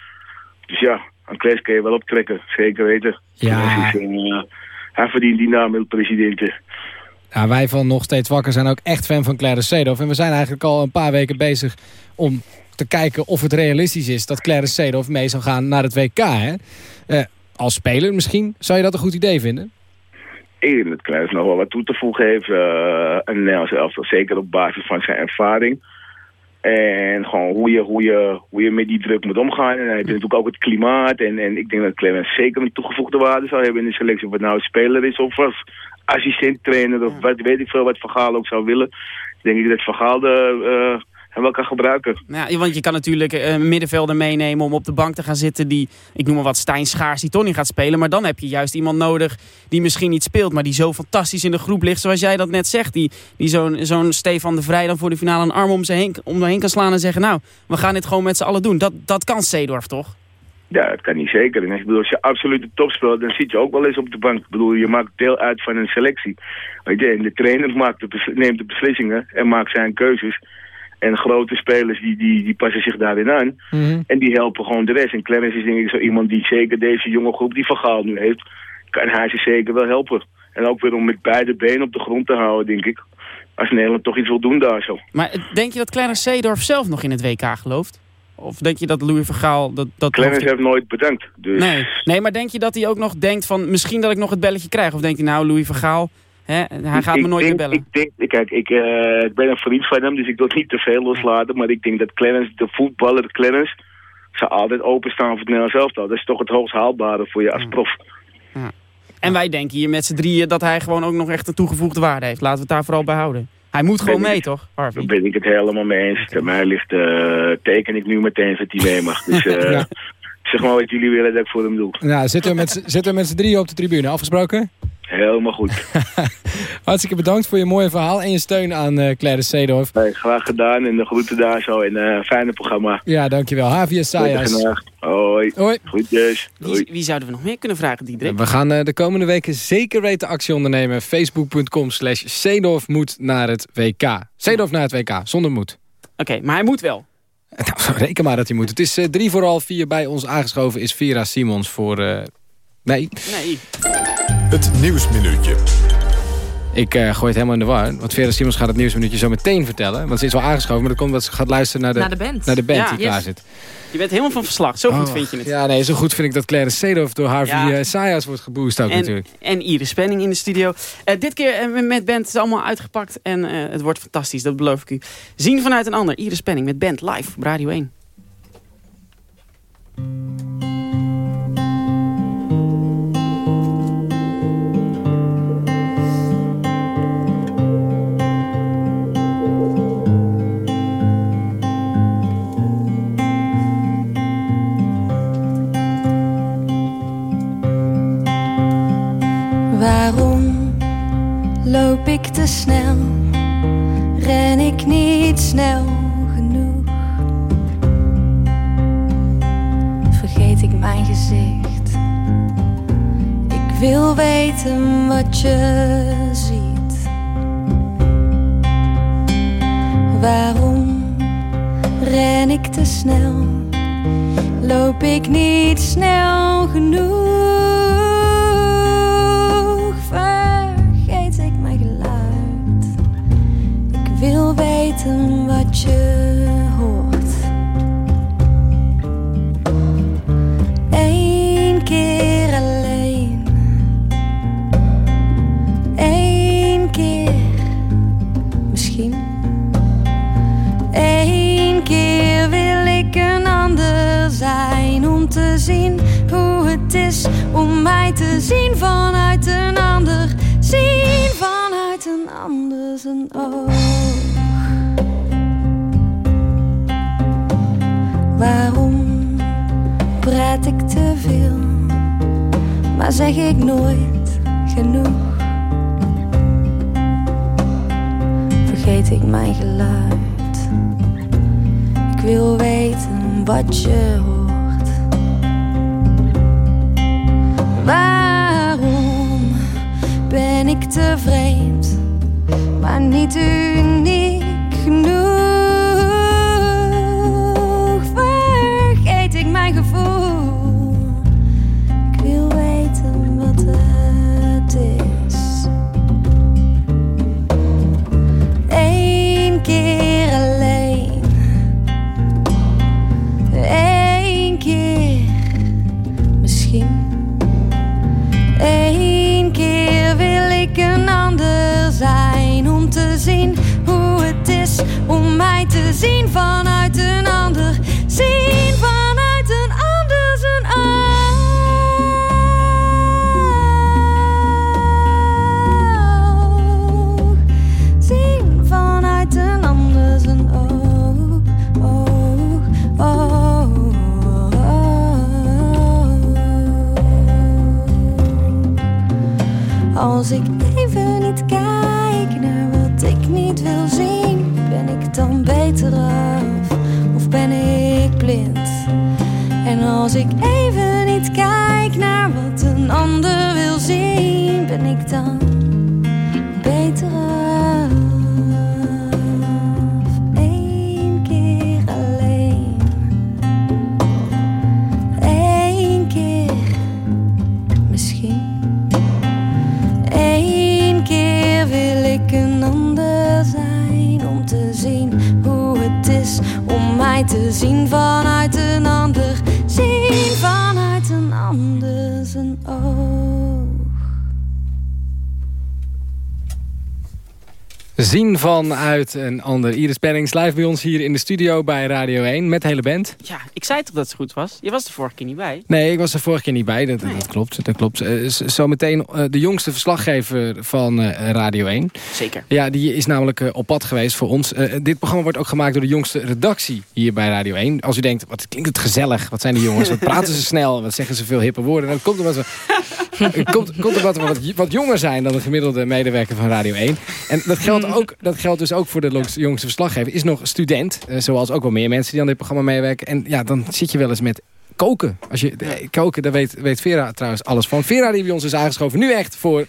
Dus ja, een Claes kun je wel optrekken, zeker weten. Ja. Uh, hij verdient die naam, il presidente. Ja, wij van Nog Steeds Wakker zijn ook echt fan van Clarence Seedorf. En we zijn eigenlijk al een paar weken bezig om te kijken of het realistisch is... dat Clarence Seedorf mee zal gaan naar het WK. Hè? Uh, als speler misschien. Zou je dat een goed idee vinden? Ik denk dat Clarence nog wel wat toe te voegen heeft. Uh, en Nederlands elftal, zeker op basis van zijn ervaring. En gewoon hoe je, hoe, je, hoe je met die druk moet omgaan. En dan heb je natuurlijk ook het klimaat. En, en ik denk dat Clemens zeker een toegevoegde waarde zou hebben in de selectie. Of het nou speler is of als assistent trainer of wat weet ik veel wat Vergaal ook zou willen. Denk ik dat Vergaal de, uh, hem wel kan gebruiken. Ja, want je kan natuurlijk een uh, middenvelder meenemen om op de bank te gaan zitten die, ik noem maar wat, Stijn Schaars die toch niet gaat spelen. Maar dan heb je juist iemand nodig die misschien niet speelt, maar die zo fantastisch in de groep ligt zoals jij dat net zegt. Die, die zo'n zo'n Stefan de Vrij dan voor de finale een arm om, ze heen, om heen kan slaan en zeggen, nou, we gaan dit gewoon met z'n allen doen. Dat, dat kan Seedorf toch? Ja, dat kan niet zeker. En ik bedoel, als je absoluut de top speelt, dan zit je ook wel eens op de bank. Ik bedoel, je maakt deel uit van een selectie. Weet je, en de trainer maakt de neemt de beslissingen en maakt zijn keuzes. En grote spelers die, die, die passen zich daarin aan. Mm -hmm. En die helpen gewoon de rest. En Clarence is denk ik zo iemand die zeker deze jonge groep die verhaal nu heeft... kan hij ze zeker wel helpen. En ook weer om met beide benen op de grond te houden, denk ik. Als Nederland toch iets wil doen daar zo. Maar denk je dat Clarence Seedorf zelf nog in het WK gelooft? Of denk je dat Louis Vergaal... Dat, dat Clarence heeft nooit bedankt. Dus... Nee. nee, maar denk je dat hij ook nog denkt van... misschien dat ik nog het belletje krijg? Of denk je nou, Louis Vergaal... Hij gaat ik me nooit denk, meer bellen. Ik denk, kijk, ik, uh, ik ben een vriend van hem, dus ik wil niet te veel loslaten. Maar ik denk dat Clarence, de voetballer Clarence, zou altijd openstaan voor het Nederlands elftal. Dat is toch het hoogst haalbare voor je als prof. Ja. En wij denken hier met z'n drieën dat hij gewoon ook nog echt een toegevoegde waarde heeft. Laten we het daar vooral bij houden. Hij moet gewoon mee, toch, Harvey? Daar ben ik het helemaal mee eens. Bij mij ligt, uh, teken ik nu meteen dat hij mee mag. Dus uh, *laughs* ja. zeg maar wat jullie willen dat ik voor hem doe. Nou, zitten we met, zitten we met z'n drieën op de tribune. Afgesproken? Helemaal goed. *laughs* Hartstikke bedankt voor je mooie verhaal en je steun aan uh, Claire Seedorf. Nee, graag gedaan en de groeten daar zo en uh, fijne programma. Ja, dankjewel. Havia Sayas. Hoi. Hoi. Groetjes. Wie, wie, zouden we nog meer kunnen vragen, Diederik? We gaan uh, de komende weken zeker weten actie ondernemen. Facebook.com slash Seedorf moet naar het WK. Seedorf naar het WK, zonder moed. Oké, okay, maar hij moet wel. *laughs* Nou, reken maar dat hij moet. Het is drie voor half vier bij ons aangeschoven is Vera Simons voor... nee. Nee. Het Nieuwsminuutje. Ik uh, gooi het helemaal in de war. Want Vera Simons gaat het Nieuwsminuutje zo meteen vertellen. Want ze is wel aangeschoven, maar dat komt omdat ze gaat luisteren naar de, naar de band, naar de band ja, die yes. klaar zit. Je bent helemaal van verslag. Zo goed oh, vind je het. Ja, nee, zo goed vind ik dat Claire Seedorf door Harvey Ja. Sayas wordt geboost ook En, natuurlijk. en Iris Spenning in de studio. Uh, dit keer uh, met band is allemaal uitgepakt. En uh, het wordt fantastisch, dat beloof ik u. Zien vanuit een ander. Iris Spenning met band live op Radio 1. Loop ik te snel? Ren ik niet snel genoeg? Vergeet ik mijn gezicht? Ik wil weten wat je ziet. Waarom ren ik te snel? Loop ik niet snel genoeg? Je hoort. Eén keer alleen. Eén keer, misschien. Eén keer wil ik een ander zijn om te zien hoe het is om mij te zien vanuit een ander zie. Zeg ik nooit genoeg? Vergeet ik mijn geluid? Ik wil weten wat je hoort. Waarom ben ik te vreemd, maar niet uniek genoeg? Als ik even Zien vanuit een ander. Iris Pennings live bij ons hier in de studio bij Radio 1 met de hele band. Ja, ik zei toch dat het goed was? Je was er vorige keer niet bij. Nee, ik was er vorige keer niet bij. Dat, dat klopt. Dat klopt. Z- Zometeen eh, de jongste verslaggever van eh, Radio 1. Zeker. Ja, die is namelijk op pad geweest voor ons. Dit programma wordt ook gemaakt door de jongste redactie hier bij Radio 1. Als u denkt, wat klinkt het gezellig. Wat zijn die jongens? Wat praten ze snel? Wat zeggen ze veel hippe woorden? Dan komt we, het *laughs* komt, komt omdat we wat, wat jonger zijn dan de gemiddelde medewerker van Radio 1. En dat geldt, ook, dat geldt dus ook voor de jongste verslaggever. Is nog student, eh, zoals ook wel meer mensen die aan dit programma meewerken. En ja, dan zit je wel eens met koken. Als je, eh, koken, daar weet, weet Vera trouwens alles van. Vera die bij ons is aangeschoven. Nu echt voor...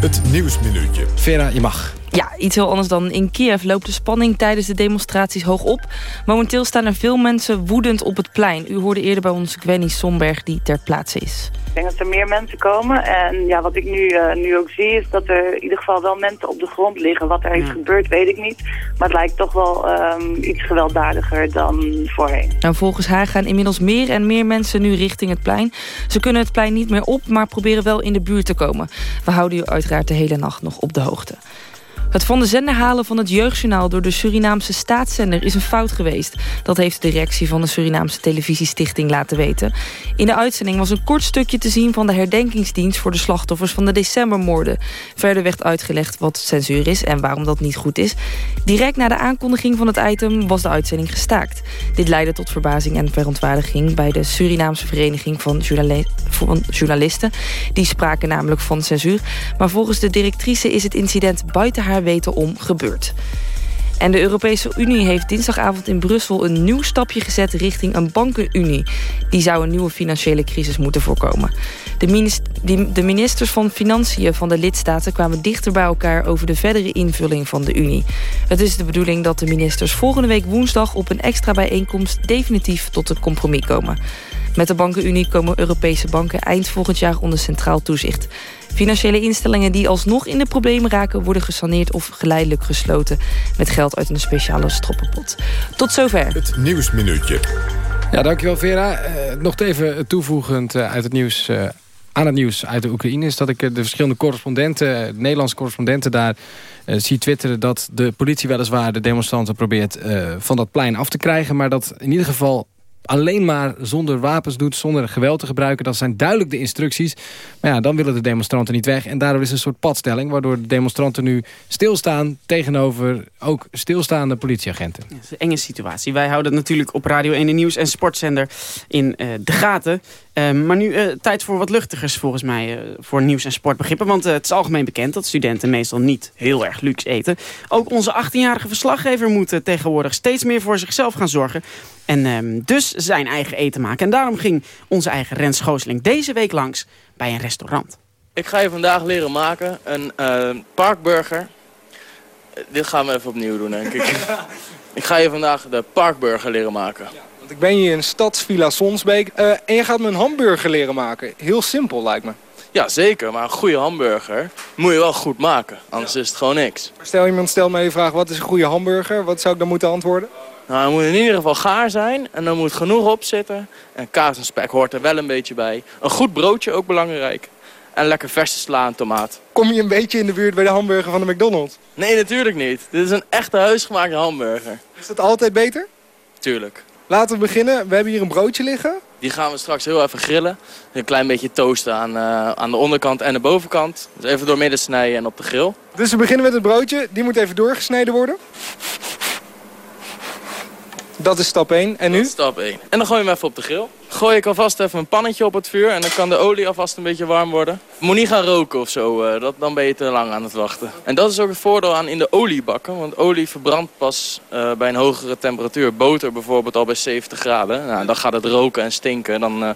Het Nieuwsminuutje. Vera, je mag. Ja, iets heel anders dan in Kiev loopt de spanning tijdens de demonstraties hoog op. Momenteel staan er veel mensen woedend op het plein. U hoorde eerder bij ons Gwenny Somberg die ter plaatse is. Ik denk dat er meer mensen komen. En ja, wat ik nu, eh, nu ook zie is dat er in ieder geval wel mensen op de grond liggen. Wat er is gebeurd weet ik niet. Maar het lijkt toch wel ehm, iets gewelddadiger dan voorheen. Nou, volgens haar gaan inmiddels meer en meer mensen nu richting het plein. Ze kunnen het plein niet meer op, maar proberen wel in de buurt te komen. We houden u uiteraard de hele nacht nog op de hoogte. Het van de zender halen van het jeugdjournaal door de Surinaamse staatszender is een fout geweest. Dat heeft de directie van de Surinaamse televisiestichting laten weten. In de uitzending was een kort stukje te zien van de herdenkingsdienst voor de slachtoffers van de decembermoorden. Verder werd uitgelegd wat censuur is en waarom dat niet goed is. Direct na de aankondiging van het item was de uitzending gestaakt. Dit leidde tot verbazing en verontwaardiging bij de Surinaamse Vereniging van, van Journalisten. Die spraken namelijk van censuur. Maar volgens de directrice is het incident buiten haar weten om gebeurd. En de Europese Unie heeft dinsdagavond in Brussel een nieuw stapje gezet richting een bankenunie. Die zou een nieuwe financiële crisis moeten voorkomen. De ministers van Financiën van de lidstaten kwamen dichter bij elkaar over de verdere invulling van de Unie. Het is de bedoeling dat de ministers volgende week woensdag op een extra bijeenkomst definitief tot een compromis komen. Met de bankenunie komen Europese banken eind volgend jaar onder centraal toezicht. Financiële instellingen die alsnog in de problemen raken... worden gesaneerd of geleidelijk gesloten... met geld uit een speciale stroppenpot. Tot zover. Het Nieuwsminuutje. Ja, dankjewel Vera. Eh, nog even toevoegend eh, uit het nieuws... eh, aan het nieuws uit de Oekraïne is dat ik de verschillende correspondenten, Nederlandse correspondenten daar zie twitteren dat de politie weliswaar de demonstranten probeert eh, van dat plein af te krijgen, maar dat in ieder geval alleen maar zonder wapens doet, zonder geweld te gebruiken. Dat zijn duidelijk de instructies. Maar ja, dan willen de demonstranten niet weg. En daardoor is een soort padstelling, waardoor de demonstranten nu stilstaan tegenover ook stilstaande politieagenten. Ja, dat is een enge situatie. Wij houden het natuurlijk op Radio 1 Nieuws en Sportzender in uh, de gaten. Uh, maar nu uh, tijd voor wat luchtigers volgens mij voor nieuws- en sportbegrippen. Want het is algemeen bekend dat studenten meestal niet heel erg luxe eten. Ook onze 18-jarige verslaggever moet tegenwoordig steeds meer voor zichzelf gaan zorgen. En ehm, dus zijn eigen eten maken. En daarom ging onze eigen Rens Goosling deze week langs bij een restaurant. Ik ga je vandaag leren maken een parkburger. Dit gaan we even opnieuw doen, denk ik. *laughs* ik ga je vandaag de parkburger leren maken. Ja, want ik ben hier in Stadsvilla Sonsbeek uh, en je gaat me een hamburger leren maken. Heel simpel lijkt me. Ja, zeker. Maar een goede hamburger moet je wel goed maken. Anders ja. is het gewoon niks. Stel iemand stelt mij de vraag, wat is een goede hamburger? Wat zou ik dan moeten antwoorden? Nou, hij moet in ieder geval gaar zijn. En dan moet genoeg op zitten. En kaas en spek hoort er wel een beetje bij. Een goed broodje ook belangrijk. En lekker verse sla en tomaat. Kom je een beetje in de buurt bij de hamburger van de McDonald's? Nee, natuurlijk niet. Dit is een echte huisgemaakte hamburger. Is dat altijd beter? Tuurlijk. Laten we beginnen. We hebben hier een broodje liggen. Die gaan we straks heel even grillen. Een klein beetje toasten aan, uh, aan de onderkant en de bovenkant. Dus even door midden snijden en op de grill. Dus we beginnen met het broodje. Die moet even doorgesneden worden. Dat is stap 1. En nu? stap 1. En dan gooi je hem even op de grill. Gooi ik alvast even een pannetje op het vuur. En dan kan de olie alvast een beetje warm worden. Moet niet gaan roken of zo. Uh, dat, dan ben je te lang aan het wachten. En dat is ook het voordeel aan in de olie bakken. Want olie verbrandt pas uh, bij een hogere temperatuur. Boter bijvoorbeeld al bij 70 graden. Nou, dan gaat het roken en stinken. Dan, uh,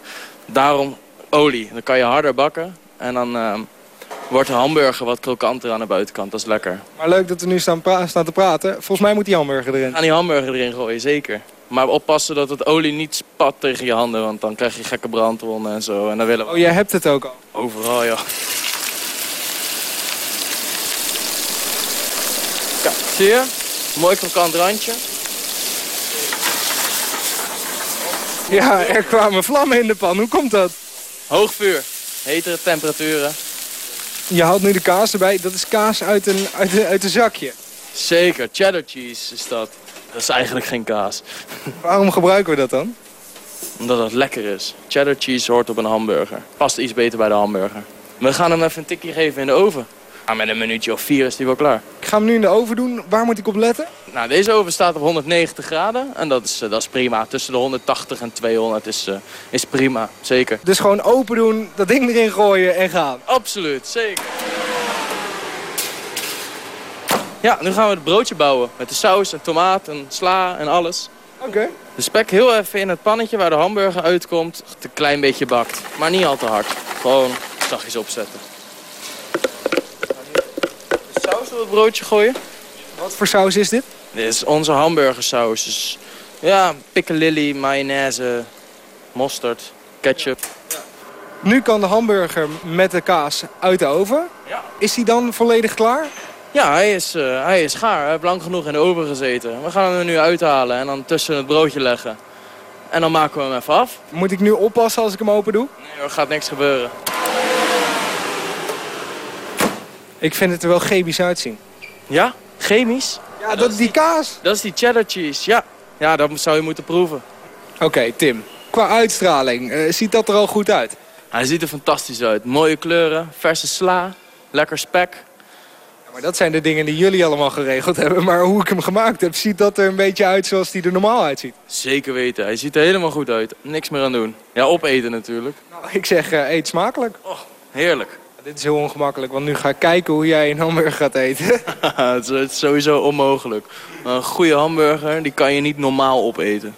daarom olie. Dan kan je harder bakken. En dan wordt hamburger wat krokanter aan de buitenkant. Dat is lekker. Maar leuk dat we nu staan, staan te praten. Volgens mij moet die hamburger erin. We gaan die hamburger erin gooien, zeker. Maar oppassen dat het olie niet spat tegen je handen. Want dan krijg je gekke brandwonden en zo. En dan willen we... Oh, jij hebt het ook al? Overal, ja. Kijk, zie je? Mooi krokant randje. Ja, er kwamen vlammen in de pan. Hoe komt dat? Hoog vuur. Hetere temperaturen. Je haalt nu de kaas erbij. Dat is kaas uit een, uit een, uit een zakje. Zeker. Cheddar cheese is dat. Dat is eigenlijk geen kaas. Waarom gebruiken we dat dan? Omdat het lekker is. Cheddar cheese hoort op een hamburger. Past iets beter bij de hamburger. We gaan hem even een tikje geven in de oven. Ah, met een minuutje of vier is die wel klaar. Ik ga hem nu in de oven doen. Waar moet ik op letten? Nou, deze oven staat op 190 graden. En dat is, dat is prima. Tussen de 180 en 200 is, uh, is prima. Zeker. Dus gewoon open doen, dat ding erin gooien en gaan? Absoluut, zeker. Ja, nu gaan we het broodje bouwen. Met de saus en tomaat en sla en alles. Oké. Okay. De spek heel even in het pannetje waar de hamburger uitkomt. Een klein beetje bakt. Maar niet al te hard. Gewoon zachtjes opzetten. Saus op het broodje gooien. Wat voor saus is dit? Dit is onze hamburgersaus. Dus ja, piccalilli, mayonaise, mosterd, ketchup. Ja. Nu kan de hamburger met de kaas uit de oven. Ja. Is die dan volledig klaar? Ja, hij is, uh, hij is gaar. Hij heeft lang genoeg in de oven gezeten. We gaan hem er nu uithalen en dan tussen het broodje leggen. En dan maken we hem even af. Moet ik nu oppassen als ik hem open doe? Nee er gaat niks gebeuren. Ik vind het er wel chemisch uitzien. Ja? Chemisch? Ja, dat, dat is die kaas. Dat is die cheddar cheese, ja. Ja, dat zou je moeten proeven. Oké, okay, Tim. Qua uitstraling, uh, ziet dat er al goed uit? Hij ziet er fantastisch uit. Mooie kleuren, verse sla, lekker spek. Maar dat zijn de dingen die jullie allemaal geregeld hebben. Maar hoe ik hem gemaakt heb, ziet dat er een beetje uit zoals hij er normaal uitziet. Zeker weten. Hij ziet er helemaal goed uit. Niks meer aan doen. Ja, opeten natuurlijk. Nou, ik zeg, uh, eet smakelijk. Oh, heerlijk. Dit is heel ongemakkelijk, want nu ga ik kijken hoe jij een hamburger gaat eten. *laughs* het is sowieso onmogelijk. Een goede hamburger, die kan je niet normaal opeten.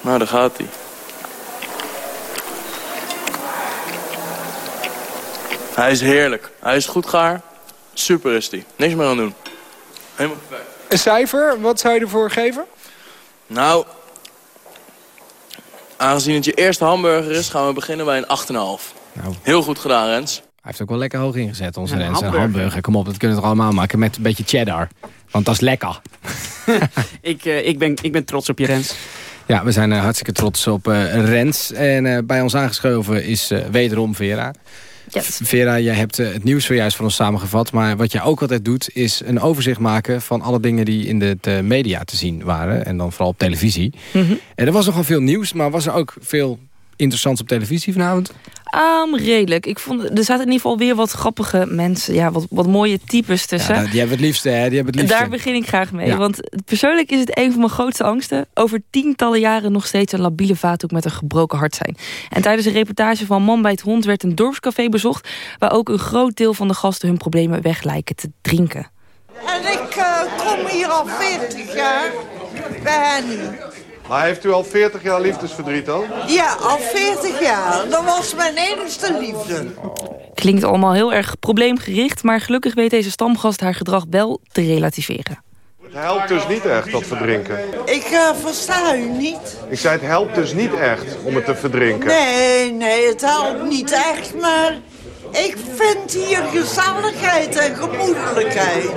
Nou, daar gaat hij. Hij is heerlijk. Hij is goed gaar. Super is hij. Niks meer aan doen. Helemaal perfect. Een cijfer, wat zou je ervoor geven? Nou, aangezien het je eerste hamburger is, gaan we beginnen bij een 8,5. Nou. Heel goed gedaan, Rens. Hij heeft ook wel lekker hoog ingezet, onze Rens. Een hamburger, kom op, dat kunnen we toch allemaal maken met een beetje cheddar. Want dat is lekker. *laughs* ik, uh, ik, ben, ik ben trots op je, Rens. Ja, we zijn uh, hartstikke trots op uh, Rens. En bij ons aangeschoven is wederom Vera. Vera, jij hebt eh, het nieuws zojuist van ons samengevat. Maar wat jij ook altijd doet, is een overzicht maken... van alle dingen die in de, de media te zien waren. En dan vooral op televisie. Mhm. En er was nogal veel nieuws, maar was er ook veel interessants op televisie vanavond? Um, redelijk. Ik vond, er zaten in ieder geval weer wat grappige mensen. Ja, wat, wat mooie types tussen. Ja, die hebben het liefste, hè? Die hebben het liefste. Daar begin ik graag mee. Ja. Want persoonlijk is het een van mijn grootste angsten... over tientallen jaren nog steeds een labiele vaatdoek met een gebroken hart zijn. En tijdens een reportage van Man bij het Hond... werd een dorpscafé bezocht... waar ook een groot deel van de gasten hun problemen weg lijken te drinken. En ik eh, kom hier al 40 jaar bij Henny. Maar heeft u al 40 jaar liefdesverdriet al? Ja, al 40 jaar. Dat was mijn enigste liefde. Klinkt allemaal heel erg probleemgericht... maar gelukkig weet deze stamgast haar gedrag wel te relativeren. Het helpt dus niet echt, dat verdrinken. Ik eh, versta u niet. Ik zei, het helpt dus niet echt om het te verdrinken. Nee, nee, het helpt niet echt, maar... Ik vind hier gezelligheid en gemoedelijkheid.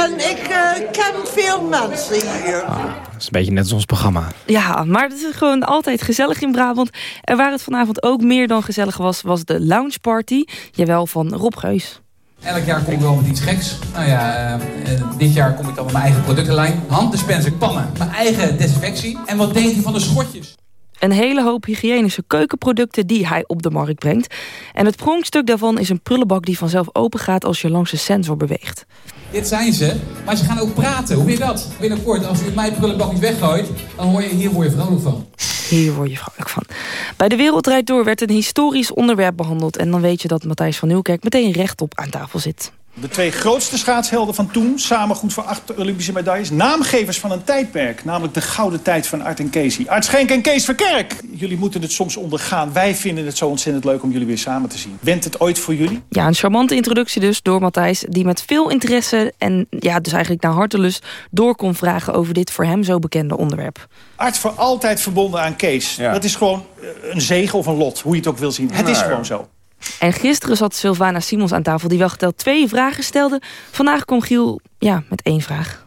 En ik eh, ken veel mensen hier. Dat is een beetje net als ons programma. Ja, maar het is gewoon altijd gezellig in Brabant. En waar het vanavond ook meer dan gezellig was... was de lounge party. Jawel, van Rob Geus. Elk jaar kom ik wel met iets geks. Nou ja, eh, eh, dit jaar kom ik dan met mijn eigen productenlijn. Handdispenser, pannen, mijn eigen desinfectie. En wat denkt u van de schotjes? Een hele hoop hygiënische keukenproducten die hij op de markt brengt. En het pronkstuk daarvan is een prullenbak die vanzelf open gaat als je langs de sensor beweegt. Dit zijn ze, maar ze gaan ook praten. Hoe je dat? Binnenkort, als u mijn prullenbak niet weggooit, dan hoor je hier word je vrolijk van. Hier word je vrolijk van. Bij de Wereld Draait Door werd een historisch onderwerp behandeld. En dan weet je dat Matthijs van Nieuwkerk meteen rechtop aan tafel zit. De twee grootste schaatshelden van toen, samen goed voor acht Olympische medailles. Naamgevers van een tijdperk, namelijk de gouden tijd van Art en Casey. Art Schenk en Kees Verkerk. Jullie moeten het soms ondergaan. Wij vinden het zo ontzettend leuk om jullie weer samen te zien. Wendt het ooit voor jullie? Ja, een charmante introductie dus door Matthijs... die met veel interesse en ja, dus eigenlijk naar hartelust... door kon vragen over dit voor hem zo bekende onderwerp. Art voor altijd verbonden aan Kees. Dat is gewoon eh, een zegen of een lot, hoe je het ook wil zien. Het is Nou. gewoon zo. En gisteren zat Sylvana Simons aan tafel... die wel geteld twee vragen stelde. Vandaag kwam Giel ja, met één vraag.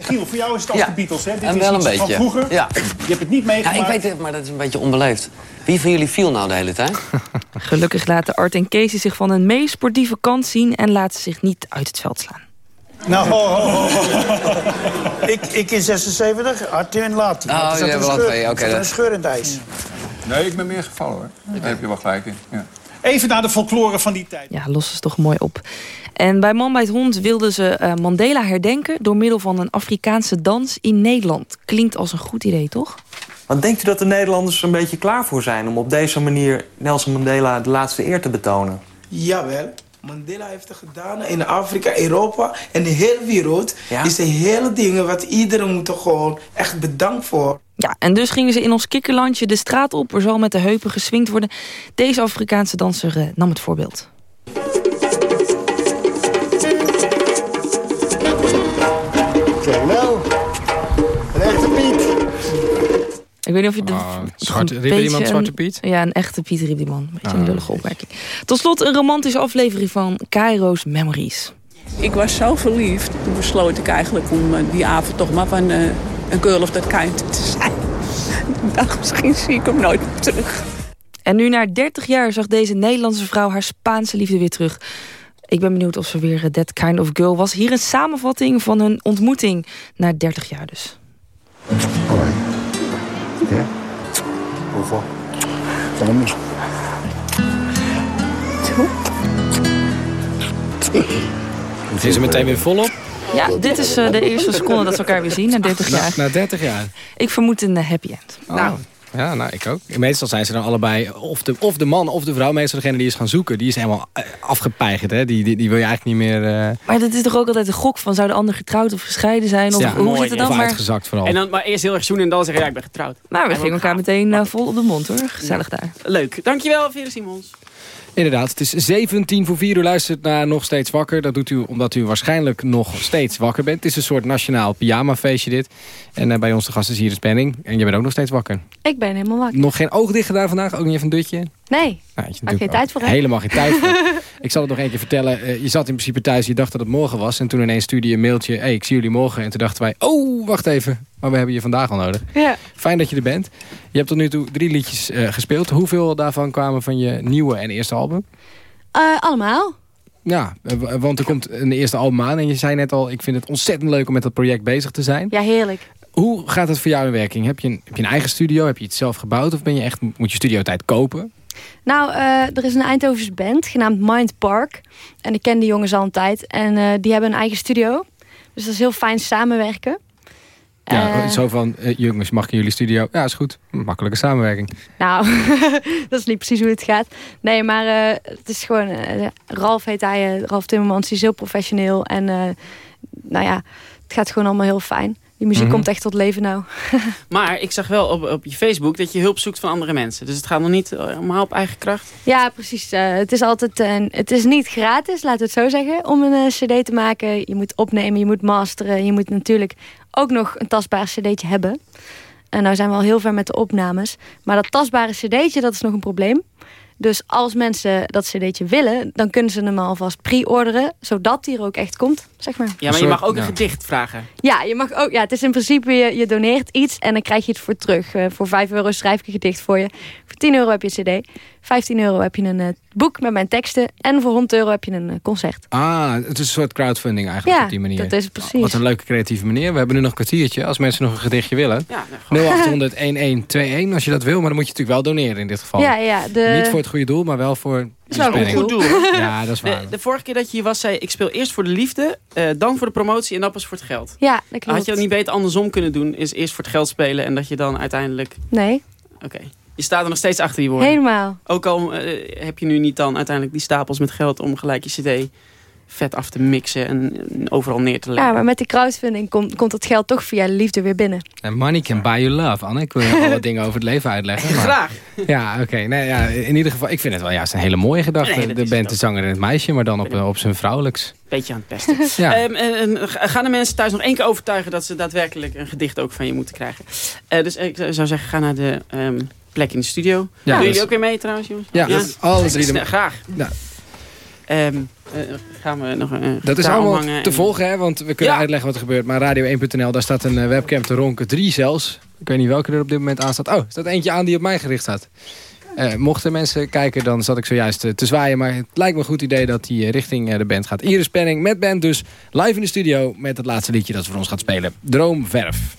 Giel, voor jou is het als Ja, de Beatles, hè? Dit en is wel een iets beetje. van vroeger. Ja. Je hebt het niet Ja, meegemaakt. ik weet het, maar dat is een beetje onbeleefd. Wie van jullie viel nou de hele tijd? *laughs* Gelukkig laten Art en Casey zich van een meest sportieve kant zien... en laten zich niet uit het veld slaan. Nou, ho, ho, ho, ho. *laughs* ik, ik in 76, Arthur en Lati. Oh, zat jij een scheur- dat- een scheur in het ijs. Nee, ik ben meer gevallen hoor. Daar heb je wel gelijk in. Ja. Even naar de folklore van die tijd. Ja, los is toch mooi op. En bij Man bij het Hond wilden ze eh, Mandela herdenken... door middel van een Afrikaanse dans in Nederland. Klinkt als een goed idee, toch? Want denkt u dat de Nederlanders er een beetje klaar voor zijn... om op deze manier Nelson Mandela de laatste eer te betonen? Jawel. Mandela heeft het gedaan in Afrika, Europa en de hele wereld. Is de hele dingen wat iedereen moet er gewoon echt bedankt voor. Ja, en dus gingen ze in ons kikkerlandje de straat op. Er zal met de heupen geswingd worden. Deze Afrikaanse danser eh, nam het voorbeeld. Nou, Ik weet niet of je de... Ah, zwarte- een riep iemand beetje Zwarte een- Piet? Ja, een echte Piet riep die man. Een beetje Ah, een lullige opmerking. Tot slot een romantische aflevering van Cairo's Memories. Ik was zo verliefd. Toen besloot ik eigenlijk om eh, die avond toch maar van eh, een girl of that kind te zijn. ik dacht, misschien zie ik hem nooit meer terug. En nu na 30 jaar zag deze Nederlandse vrouw haar Spaanse liefde weer terug. Ik ben benieuwd of ze weer eh, that kind of girl was. Hier een samenvatting van hun ontmoeting na 30 jaar dus. Ja. Hoeveel? Vamos. Ging ze meteen weer volop? Ja, dit is eh, de eerste seconde dat ze elkaar weer zien na 30 Na, jaar. na 30 jaar. Ik vermoed een eh, happy end. Nou. Ja, nou, ik ook. Meestal zijn ze dan allebei, of de, of de man of de vrouw, meestal degene die is gaan zoeken, die is helemaal eh, afgepeigerd. Hè? Die, die, die wil je eigenlijk niet meer... eh, Maar dat is toch ook altijd de gok van... zou de ander getrouwd of gescheiden zijn? Of Ja, hoe mooi, zit het dan? of Maar, uitgezakt vooral. En dan maar eerst heel erg zoenen en dan zeggen ja, ik ben getrouwd. maar we gingen elkaar meteen eh, vol op de mond hoor. Gezellig daar. Leuk. Dankjewel, Vera Simons. Inderdaad, het is 17 voor 4 uur luistert naar Nog Steeds Wakker. Dat doet u omdat u waarschijnlijk nog steeds wakker bent. Het is een soort nationaal pyjamafeestje dit. En eh, bij ons de gast is hier de Spanning. En jij bent ook nog steeds wakker. Ik ben helemaal wakker. Nog geen oog dicht gedaan vandaag? Ook niet even een dutje? Nee, Nou, had geen tijd voor? Helemaal geen tijd voor. *laughs* ik zal het nog één keer vertellen. Eh, je zat in principe thuis, je dacht dat het morgen was. En toen ineens stuurde je een mailtje. hey, ik zie jullie morgen. En toen dachten wij, oh, wacht even. Maar we hebben je vandaag al nodig. Ja. Fijn dat je er bent. Je hebt tot nu toe drie liedjes eh, gespeeld. Hoeveel daarvan kwamen van je nieuwe en eerste album? Eh, allemaal. Ja, want er komt een eerste album aan. En je zei net al, ik vind het ontzettend leuk om met dat project bezig te zijn. Ja, heerlijk. Hoe gaat het voor jou in werking? Heb je, een, heb je een eigen studio? Heb je het zelf gebouwd? Of ben je echt, moet je studiotijd kopen? Nou, eh, er is een Eindhovense band genaamd Mind Park. En ik ken die jongens al een tijd. En eh, die hebben een eigen studio. Dus dat is heel fijn samenwerken. Ja, Eh, zo van, jongens, mag ik in jullie studio? Ja, is goed. Makkelijke samenwerking. Nou, *laughs* dat is niet precies hoe het gaat. Nee, maar het is gewoon... Ralf heet hij, Ralf Timmermans. Die is heel professioneel. En nou ja, het gaat gewoon allemaal heel fijn. Die muziek Mhm. komt echt tot leven nou. *laughs* Maar ik zag wel op, op je Facebook dat je hulp zoekt van andere mensen. Dus het gaat nog niet eh, helemaal op eigen kracht. Ja, precies. Eh, het is altijd eh, het is niet gratis, laten we het zo zeggen, om een eh, cd te maken. Je moet opnemen, je moet masteren. Je moet natuurlijk ook nog een tastbaar cd'tje hebben. En nou zijn we al heel ver met de opnames. Maar dat tastbare cd'tje, dat is nog een probleem. Dus als mensen dat cd'tje willen, dan kunnen ze hem alvast pre-orderen. Zodat die er ook echt komt, zeg maar. Ja, maar je mag ook een gedicht vragen. Ja, je mag ook, ja, het is in principe, je, je doneert iets en dan krijg je het voor terug. Eh, voor 5 euro schrijf ik een gedicht voor je. Voor 10 euro heb je een cd. 15 euro heb je een eh, boek met mijn teksten. En voor 100 euro heb je een eh, concert. Ah, het is een soort crowdfunding eigenlijk Ja, op die manier. dat is het precies. Wat een leuke creatieve manier. We hebben nu nog een kwartiertje. Als mensen nog een gedichtje willen. Ja, nou, 0800 1121 als je dat wil. Maar dan moet je natuurlijk wel doneren in dit geval. Ja, ja, de- Niet voor het goede doel, maar wel voor de is wel een goed doel. *laughs* Ja, dat is waar. De, de vorige keer dat je hier was, zei ik speel eerst voor de liefde, eh, dan voor de promotie en dan pas voor het geld. Ja, dat klopt. Had je dat niet beter andersom kunnen doen? Is eerst voor het geld spelen en dat je dan uiteindelijk... Nee, Oké. Je staat er nog steeds achter die woorden. helemaal. Ook al eh, heb je nu niet dan uiteindelijk die stapels met geld om gelijk je cd vet af te mixen en overal neer te leggen. Ja, maar met die crowdfunding komt, komt het geld toch via de liefde weer binnen. En money can buy you love. Anne, ik wil je *laughs* alle dingen over het leven uitleggen. Maar... Graag. Ja, oké. Nee, ja, in ieder geval, ik vind het wel juist een hele mooie gedachte. Nee, dat de band, de zanger en het meisje, maar dan op, op zijn vrouwelijks. Beetje aan het pesten. *laughs* Ja. Ehm, en, en gaan de mensen thuis nog één keer overtuigen dat ze daadwerkelijk een gedicht ook van je moeten krijgen? Eh, dus ik zou zeggen, ga naar de ehm, plek in de studio. Ja, Doen jullie dus- ook weer mee trouwens, jongens? Ja, dat is alle drie Snel, graag. Ja. Ehm, eh, gaan we nog een Dat is allemaal te en- volgen, hè, want we kunnen Ja. uitleggen wat er gebeurt. Maar radio1.nl, daar staat een eh, webcam te ronken. Drie zelfs. Ik weet niet welke er op dit moment aan staat. Oh, staat eentje aan die op mij gericht staat. Eh, mochten mensen kijken, dan zat ik zojuist eh, te zwaaien. Maar het lijkt me een goed idee dat die eh, richting eh, de band gaat. Iris Penning met band dus live in de studio... met het laatste liedje dat ze voor ons gaat spelen. Droomverf.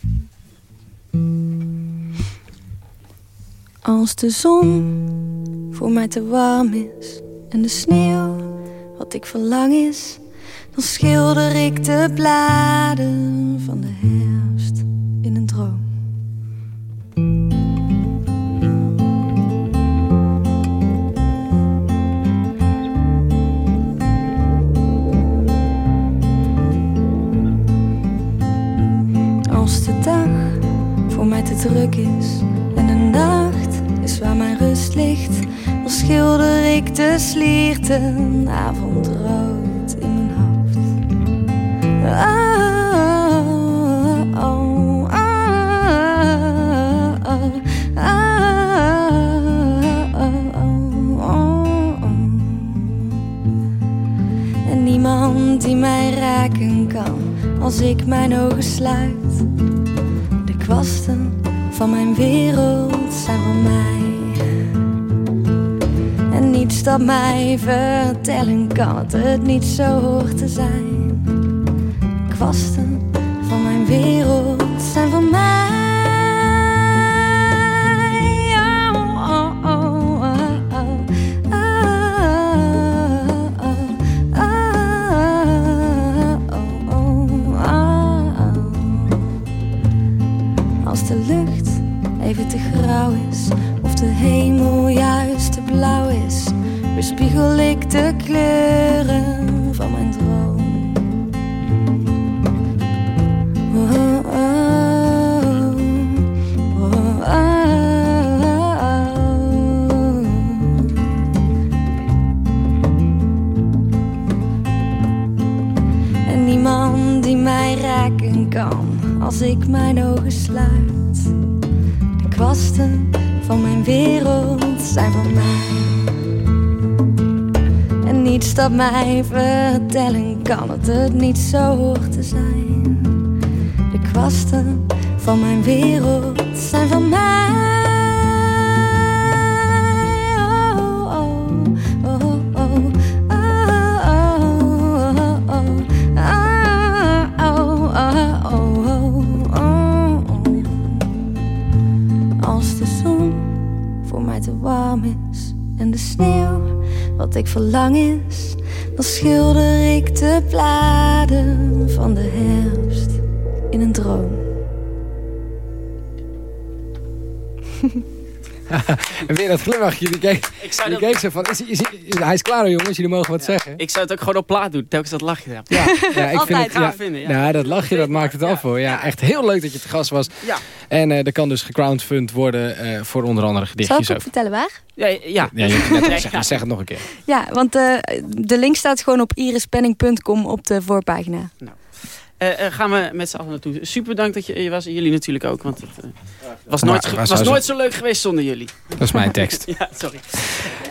Als de zon voor mij te warm is en de sneeuw wat ik verlang is, dan schilder ik de bladen van de herfst in een droom. Als de dag voor mij te druk is en de nacht waar mijn rust ligt, dan schilder ik de slierten avondrood in mijn hoofd. Ah, oh, ah, ah, oh, oh. En niemand die mij raken kan als ik mijn ogen sluit. De kwasten van mijn wereld zijn van mij niets dat mij vertellen kan dat het niet zo hoort te zijn. Kwasten van mijn wereld zijn voor mij. Als de lucht even te grauw is of te heen weerspiegel ik de kleuren van mijn droom. Oh, oh, oh. En niemand die mij raken kan als ik mijn ogen sluit. dat mij vertellen kan het het niet zo hoog te zijn. De kwasten van mijn wereld zijn van mij. Als de zon voor mij te warm is en de sneeuw wat ik verlang is dan schilder ik de bladen van de herfst en weer dat glimlachje. Die keek, Ik zou die dat- keek zo van, is, is, is- hij is klaar jongens, jullie mogen wat zeggen. Ik zou het ook gewoon op plaat doen, telkens dat lachje. Ja, Ja, ja, ik vind het, ja, vinden, ja. Nou, dat lachje, dat maakt het af hoor. Ja, echt heel leuk dat je te gast was. Ja. En eh er kan dus gecrowdfund worden eh, voor onder andere Zal ik gedichtjes. ook over. vertellen waar? Ja, ja. Ja, het Ja, maar zeg het nog een keer. Ja, want eh, de link staat gewoon op irispenning.com op de voorpagina. Eh, eh, gaan we met z'n allen naartoe. Super bedankt dat je je was. Jullie natuurlijk ook, want het eh, was, nooit, was nooit zo leuk geweest zonder jullie. Dat is mijn tekst. *laughs* ja, sorry.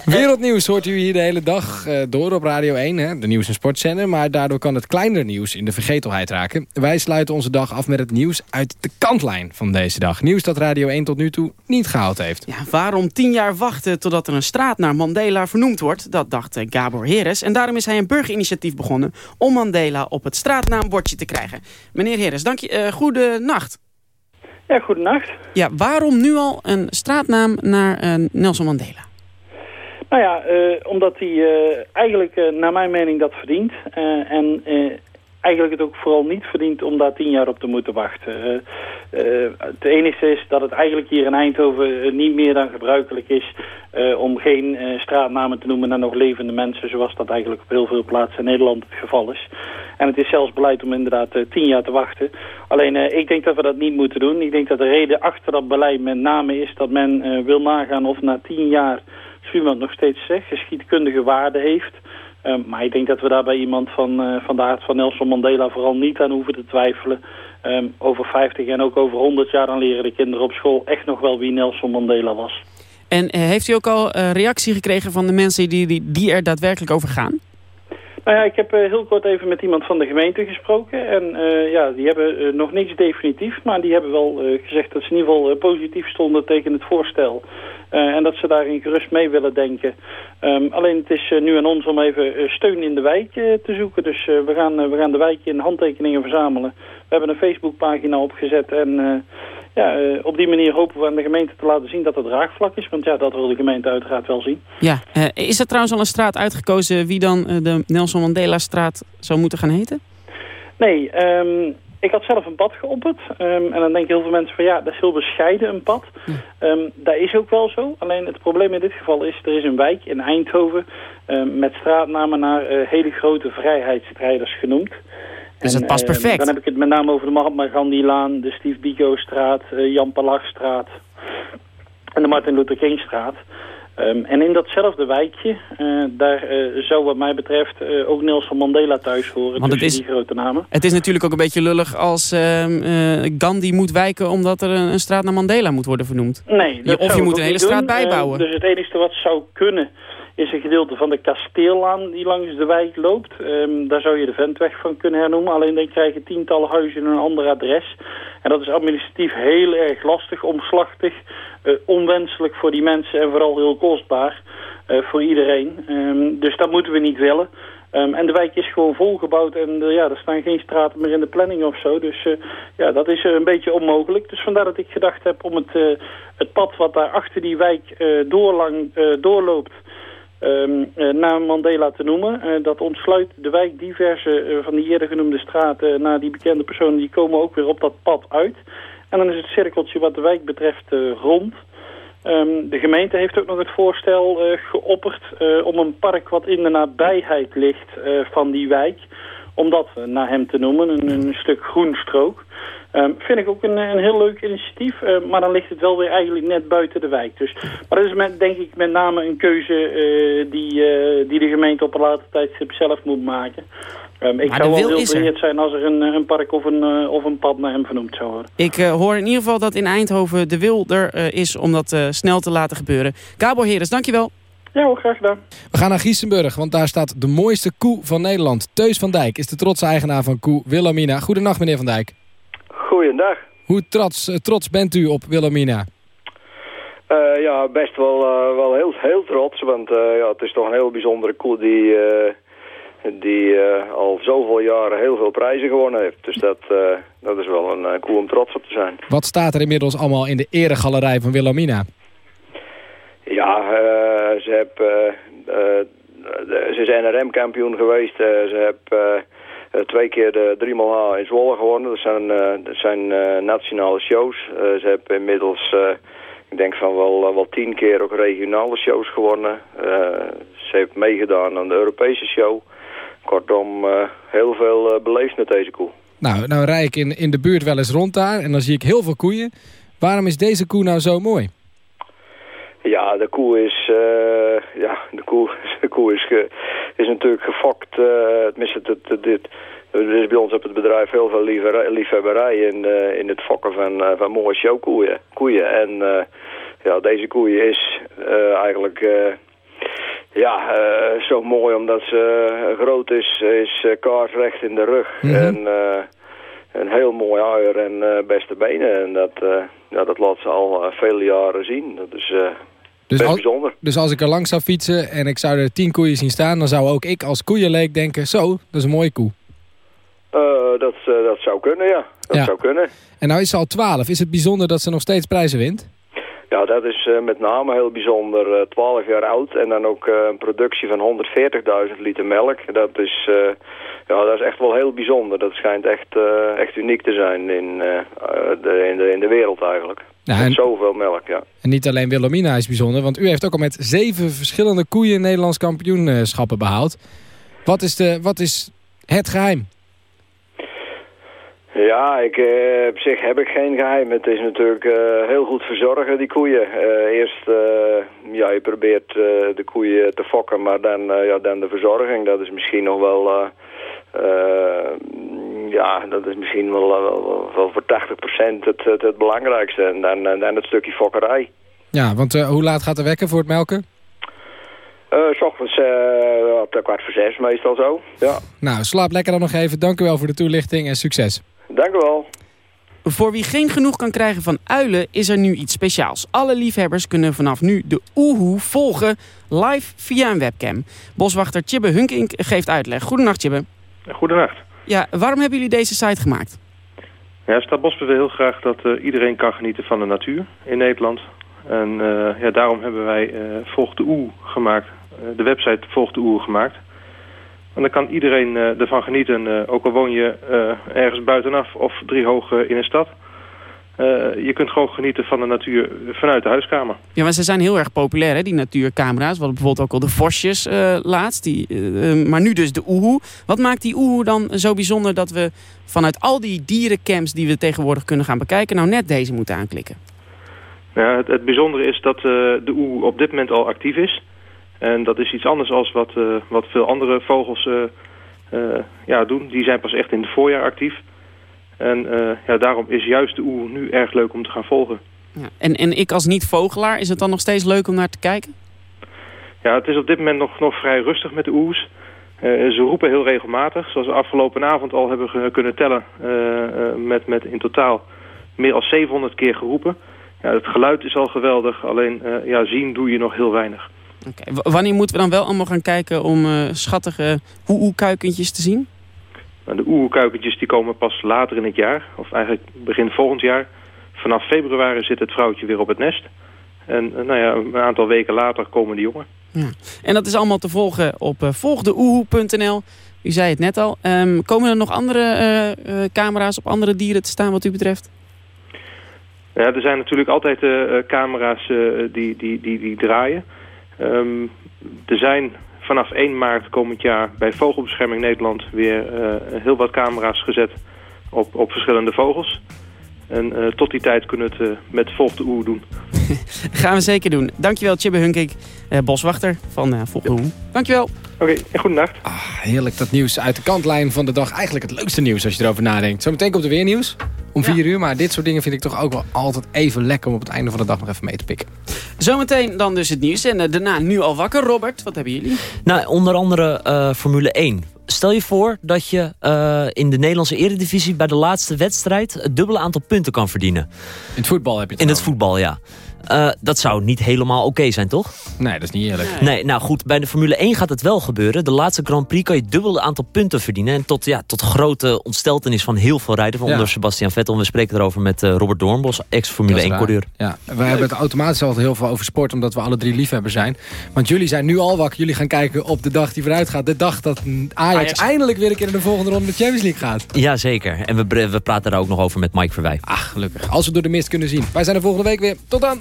Wereldnieuws hoort u hier de hele dag door op Radio 1, hè, de nieuws- en sportzender. Maar daardoor kan het kleiner nieuws in de vergetelheid raken. Wij sluiten onze dag af met het nieuws uit de kantlijn van deze dag. Nieuws dat Radio 1 tot nu toe niet gehaald heeft. Ja, waarom tien jaar wachten totdat er een straat naar Mandela vernoemd wordt? Dat dacht Gabor Heres. En daarom is hij een burgerinitiatief begonnen om Mandela op het straatnaambordje te krijgen. Meneer Heres, dank je. eh goede nacht. Ja, goedenacht. Ja, waarom nu al een straatnaam naar eh, Nelson Mandela? Nou ja, eh, omdat hij eigenlijk naar mijn mening dat verdient. En eigenlijk het ook vooral niet verdient om daar tien jaar op te moeten wachten. Eh, eh, het enige is dat het eigenlijk hier in Eindhoven eh, niet meer dan gebruikelijk is... om geen straatnamen te noemen naar nog levende mensen... zoals dat eigenlijk op heel veel plaatsen in Nederland het geval is. En het is zelfs beleid om inderdaad tien jaar te wachten. Alleen ik denk dat we dat niet moeten doen. Ik denk dat de reden achter dat beleid met name is dat men wil nagaan of na tien jaar... iemand nog steeds zegt, geschiedkundige waarde heeft... Um, maar ik denk dat we daar bij iemand van, uh, van de aard van Nelson Mandela vooral niet aan hoeven te twijfelen. Um, over 50 en ook over 100 jaar dan leren de kinderen op school echt nog wel wie Nelson Mandela was. En uh, heeft u ook al uh, reactie gekregen van de mensen die, die er daadwerkelijk over gaan? Nou ja, ik heb uh, heel kort even met iemand van de gemeente gesproken. En uh, ja, die hebben uh, nog niks definitief. Maar die hebben wel gezegd dat ze in ieder geval positief stonden tegen het voorstel. en dat ze daarin gerust mee willen denken. Um, alleen het is nu aan ons om even steun in de wijk te zoeken. Dus we, gaan, we gaan de wijk in handtekeningen verzamelen. We hebben een Facebookpagina opgezet. En ja, op die manier hopen we aan de gemeente te laten zien dat er draagvlak is. Want ja, dat wil de gemeente uiteraard wel zien. Ja, is er trouwens al een straat uitgekozen wie dan de Nelson Mandela-straat zou moeten gaan heten? Nee, um, ik had zelf een pad geopperd. Um, en dan denken heel veel mensen van ja, dat is heel bescheiden een pad. Um, dat is ook wel zo. Alleen het probleem in dit geval is, er is een wijk in Eindhoven... met straatnamen naar hele grote vrijheidsstrijders genoemd. Dus het past perfect. Uh, dan heb ik het met name over de Mahatma Gandhi-laan, de Steve Biko-straat, uh, Jan Palach-straat en de Martin Luther King-straat. Um, en in datzelfde wijkje, uh, daar uh, zou wat mij betreft uh, ook Nelson Mandela thuis horen. Want het is, die grote namen. Het is natuurlijk ook een beetje lullig als ehm, Gandhi moet wijken omdat er een, een, straat naar Mandela moet worden vernoemd. Nee, je, of je moet een hele straat doen. bijbouwen. dus het enige wat zou kunnen is een gedeelte van de kasteellaan die langs de wijk loopt. Um, daar zou je de Ventweg van kunnen hernoemen. Alleen dan krijg je tientallen huizen en een ander adres. En dat is administratief heel erg lastig, omslachtig, uh, onwenselijk voor die mensen en vooral heel kostbaar uh, voor iedereen. Um, dus dat moeten we niet willen. Um, en de wijk is gewoon volgebouwd en uh, ja, er staan geen straten meer in de planning of zo. Dus ja, dat is een beetje onmogelijk. Dus vandaar dat ik gedacht heb om het, het pad wat daar achter die wijk doorlang doorloopt... Um, naar Mandela te noemen. Uh, dat ontsluit de wijk diverse uh, van die eerder genoemde straten naar die bekende personen. Die komen ook weer op dat pad uit. En dan is het cirkeltje wat de wijk betreft rond. Um, de gemeente heeft ook nog het voorstel geopperd om een park wat in de nabijheid ligt van die wijk. Om dat naar hem te noemen, een, een stuk groenstrook. Um, vind ik ook een, een heel leuk initiatief, uh, maar dan ligt het wel weer eigenlijk net buiten de wijk. Dus, maar dat is met, denk ik met name een keuze uh, die, uh, die de gemeente op een later tijdstip zelf moet maken. Um, ik maar zou wel heel vereerd zijn als er een, een park of een, of een pad naar hem vernoemd zou worden. Ik hoor in ieder geval dat in Eindhoven de wil er is om dat snel te laten gebeuren. Gabor Heres, dankjewel. Ja hoor, graag gedaan. We gaan naar Giesenburg, want daar staat de mooiste koe van Nederland. Teus van Dijk is de trotse eigenaar van koe Wilhelmina. Goedenacht meneer van Dijk. Goeiedag. Hoe trots, trots bent u op Wilhelmina? Uh, ja, best wel, uh, wel heel, heel trots, want uh, ja, het is toch een heel bijzondere koe die, die al zoveel jaren heel veel prijzen gewonnen heeft. Dus dat, dat is wel een koe om trots op te zijn. Wat staat er inmiddels allemaal in de eregalerij van Wilhelmina? Ja, ze de- ze is NRM-kampioen geweest. Eh, ze heeft eh, twee keer de 3 H in Zwolle gewonnen. Dat zijn, eh, zijn eh, nationale shows. Eh, ze heeft inmiddels, eh, ik denk van wel, eh, wel tien keer ook regionale shows gewonnen. Eh, ze heeft meegedaan aan de Europese show. Kortom, eh, heel veel eh, beleefd met deze koe. Nou, nou rij ik in, in de buurt wel eens rond daar en dan zie ik heel veel koeien. Waarom is deze koe nou zo mooi? Ja, de koe is, eh, ja, de koe, *laughs* de koe is, ge- is natuurlijk gefokt. eh tenminste, het, het, dit, er is bij ons op het bedrijf heel veel liefhebberij, in, eh, in het fokken van, van mooie showkoeien. Koeien. En ja, deze koeien is eigenlijk ja, zo mooi omdat ze groot is, is kaarsrecht in de rug. En eh, een heel mooi uier en beste benen. En dat, ja, dat laat ze al vele jaren zien. Dat is Dus, best als, bijzonder. dus als ik er langs zou fietsen en ik zou er tien koeien zien staan... dan zou ook ik als koeienleek denken, zo, dat is een mooie koe. Eh, dat, eh, dat zou kunnen, ja. Dat Ja. zou kunnen. En nou is ze al twaalf. Is het bijzonder dat ze nog steeds prijzen wint? Ja, dat is eh, met name heel bijzonder. eh 12 jaar oud en dan ook een productie van 140.000 liter melk. Dat is, ja, dat is echt wel heel bijzonder. Dat schijnt echt, eh, echt uniek te zijn in, eh, de, in, de, in de wereld eigenlijk. Met en, zoveel melk, ja. en niet alleen Wilhelmina is bijzonder... want u heeft ook al met zeven verschillende koeien Nederlands kampioenschappen behaald. Wat is, de, wat is het geheim? Ja, ik, eh, op zich heb ik geen geheim. Het is natuurlijk heel goed verzorgen, die koeien. Eerst, ja, je probeert de koeien te fokken, maar dan, ja, dan de verzorging. Dat is misschien nog wel, ja, dat is misschien wel, eh, wel, wel voor 80% het, het, het belangrijkste. En dan, en dan het stukje fokkerij. Ja, want eh, hoe laat gaat de wekker voor het melken? Eh, s ochtends eh, op de kwart voor zes meestal zo, ja. Nou, slaap lekker dan nog even. Dank u wel voor de toelichting en succes. Dank u wel. Voor wie geen genoeg kan krijgen van uilen is er nu iets speciaals. Alle liefhebbers kunnen vanaf nu de oehoe volgen live via een webcam. Boswachter Tjibbe Hunkink geeft uitleg. Goedenacht Tjibbe. Goedenacht. Ja, waarom hebben jullie deze site gemaakt? Ja, Stadbos wil heel graag dat eh, iedereen kan genieten van de natuur in Nederland. En eh, ja, daarom hebben wij eh Volg de Oe gemaakt. Eh, de website Volg de Oe gemaakt. En dan kan iedereen eh, ervan genieten, eh, ook al woon je eh, ergens buitenaf of driehoog eh, in een stad. Eh, je kunt gewoon genieten van de natuur vanuit de huiskamer. Ja, maar ze zijn heel erg populair, hè, die natuurcamera's. We hadden bijvoorbeeld ook al de Vosjes eh, laatst. Die, eh, maar nu dus de oehoe. Wat maakt die oehoe dan zo bijzonder dat we vanuit al die dierencamps die we tegenwoordig kunnen gaan bekijken... nou net deze moeten aanklikken? Ja, het, het bijzondere is dat de oe op dit moment al actief is. En dat is iets anders als wat, wat veel andere vogels ja, doen. Die zijn pas echt in het voorjaar actief. En eh, ja, daarom is juist de oe nu erg leuk om te gaan volgen. Ja. En, en ik als niet-vogelaar, is het dan nog steeds leuk om naar te kijken? Ja, het is op dit moment nog, nog vrij rustig met de oes. Eh, ze roepen heel regelmatig, zoals we afgelopen avond al hebben kunnen tellen. eh, met, met in totaal meer dan 700 keer geroepen. Ja, het geluid is al geweldig, alleen ja, zien doe je nog heel weinig. Oké, Wanneer moeten we dan wel allemaal gaan kijken om schattige hoe-kuikentjes te zien? Nou, de oerkuikentjes die komen pas later in het jaar, of eigenlijk begin volgend jaar. Vanaf februari zit het vrouwtje weer op het nest. En eh, nou ja, een aantal weken later komen de jongen. Ja. En dat is allemaal te volgen op uh, volgdeoehoe.nl. U zei het net al. Um, komen er nog andere uh, uh, camera's op andere dieren te staan wat u betreft? Ja, er zijn natuurlijk altijd uh, camera's die, die, die, die draaien. Um, er zijn vanaf 1 maart komend jaar bij Vogelbescherming Nederland weer uh, heel wat camera's gezet op, op verschillende vogels. En uh, tot die tijd kunnen we het uh, met Volg de Oer doen. *laughs* Gaan we zeker doen. Dankjewel, Chibbe Hunkik, uh, boswachter van uh, Volg de Oer. Dankjewel. Oké, okay, en goedenacht. Ah, heerlijk, dat nieuws uit de kantlijn van de dag. Eigenlijk het leukste nieuws als je erover nadenkt. Zometeen komt er weer nieuws om 4 ja. uur. Maar dit soort dingen vind ik toch ook wel altijd even lekker... om op het einde van de dag nog even mee te pikken. Zometeen dan dus het nieuws. En daarna nu al wakker. Robert, wat hebben jullie? Nou, onder andere Formule 1. Stel je voor dat je uh, in de Nederlandse eredivisie... bij de laatste wedstrijd het dubbele aantal punten kan verdienen. In het voetbal heb je het In over. het voetbal, ja. Eh, dat zou niet helemaal oké zijn, toch? Nee, dat is niet eerlijk. Nee, nou goed, bij de Formule 1 gaat het wel gebeuren. De laatste Grand Prix kan je dubbel aantal punten verdienen. En tot, ja, tot grote ontsteltenis van heel veel rijden. Van Ja. onder Sebastian Vettel. We spreken erover met eh, Robert Doornbos, ex-Formule Dat is 1-coureur. waar. Ja, wij hebben het automatisch altijd heel veel over sport, omdat we alle drie liefhebbers zijn. Want jullie zijn nu al wakker. Jullie gaan kijken op de dag die vooruit gaat. De dag dat Ajax, Ajax. eindelijk weer een keer in de volgende ronde de Champions League gaat. Jazeker. En we, we praten daar ook nog over met Mike Verwij. Ach, gelukkig. Als we door de mist kunnen zien. Wij zijn er volgende week weer. Tot dan!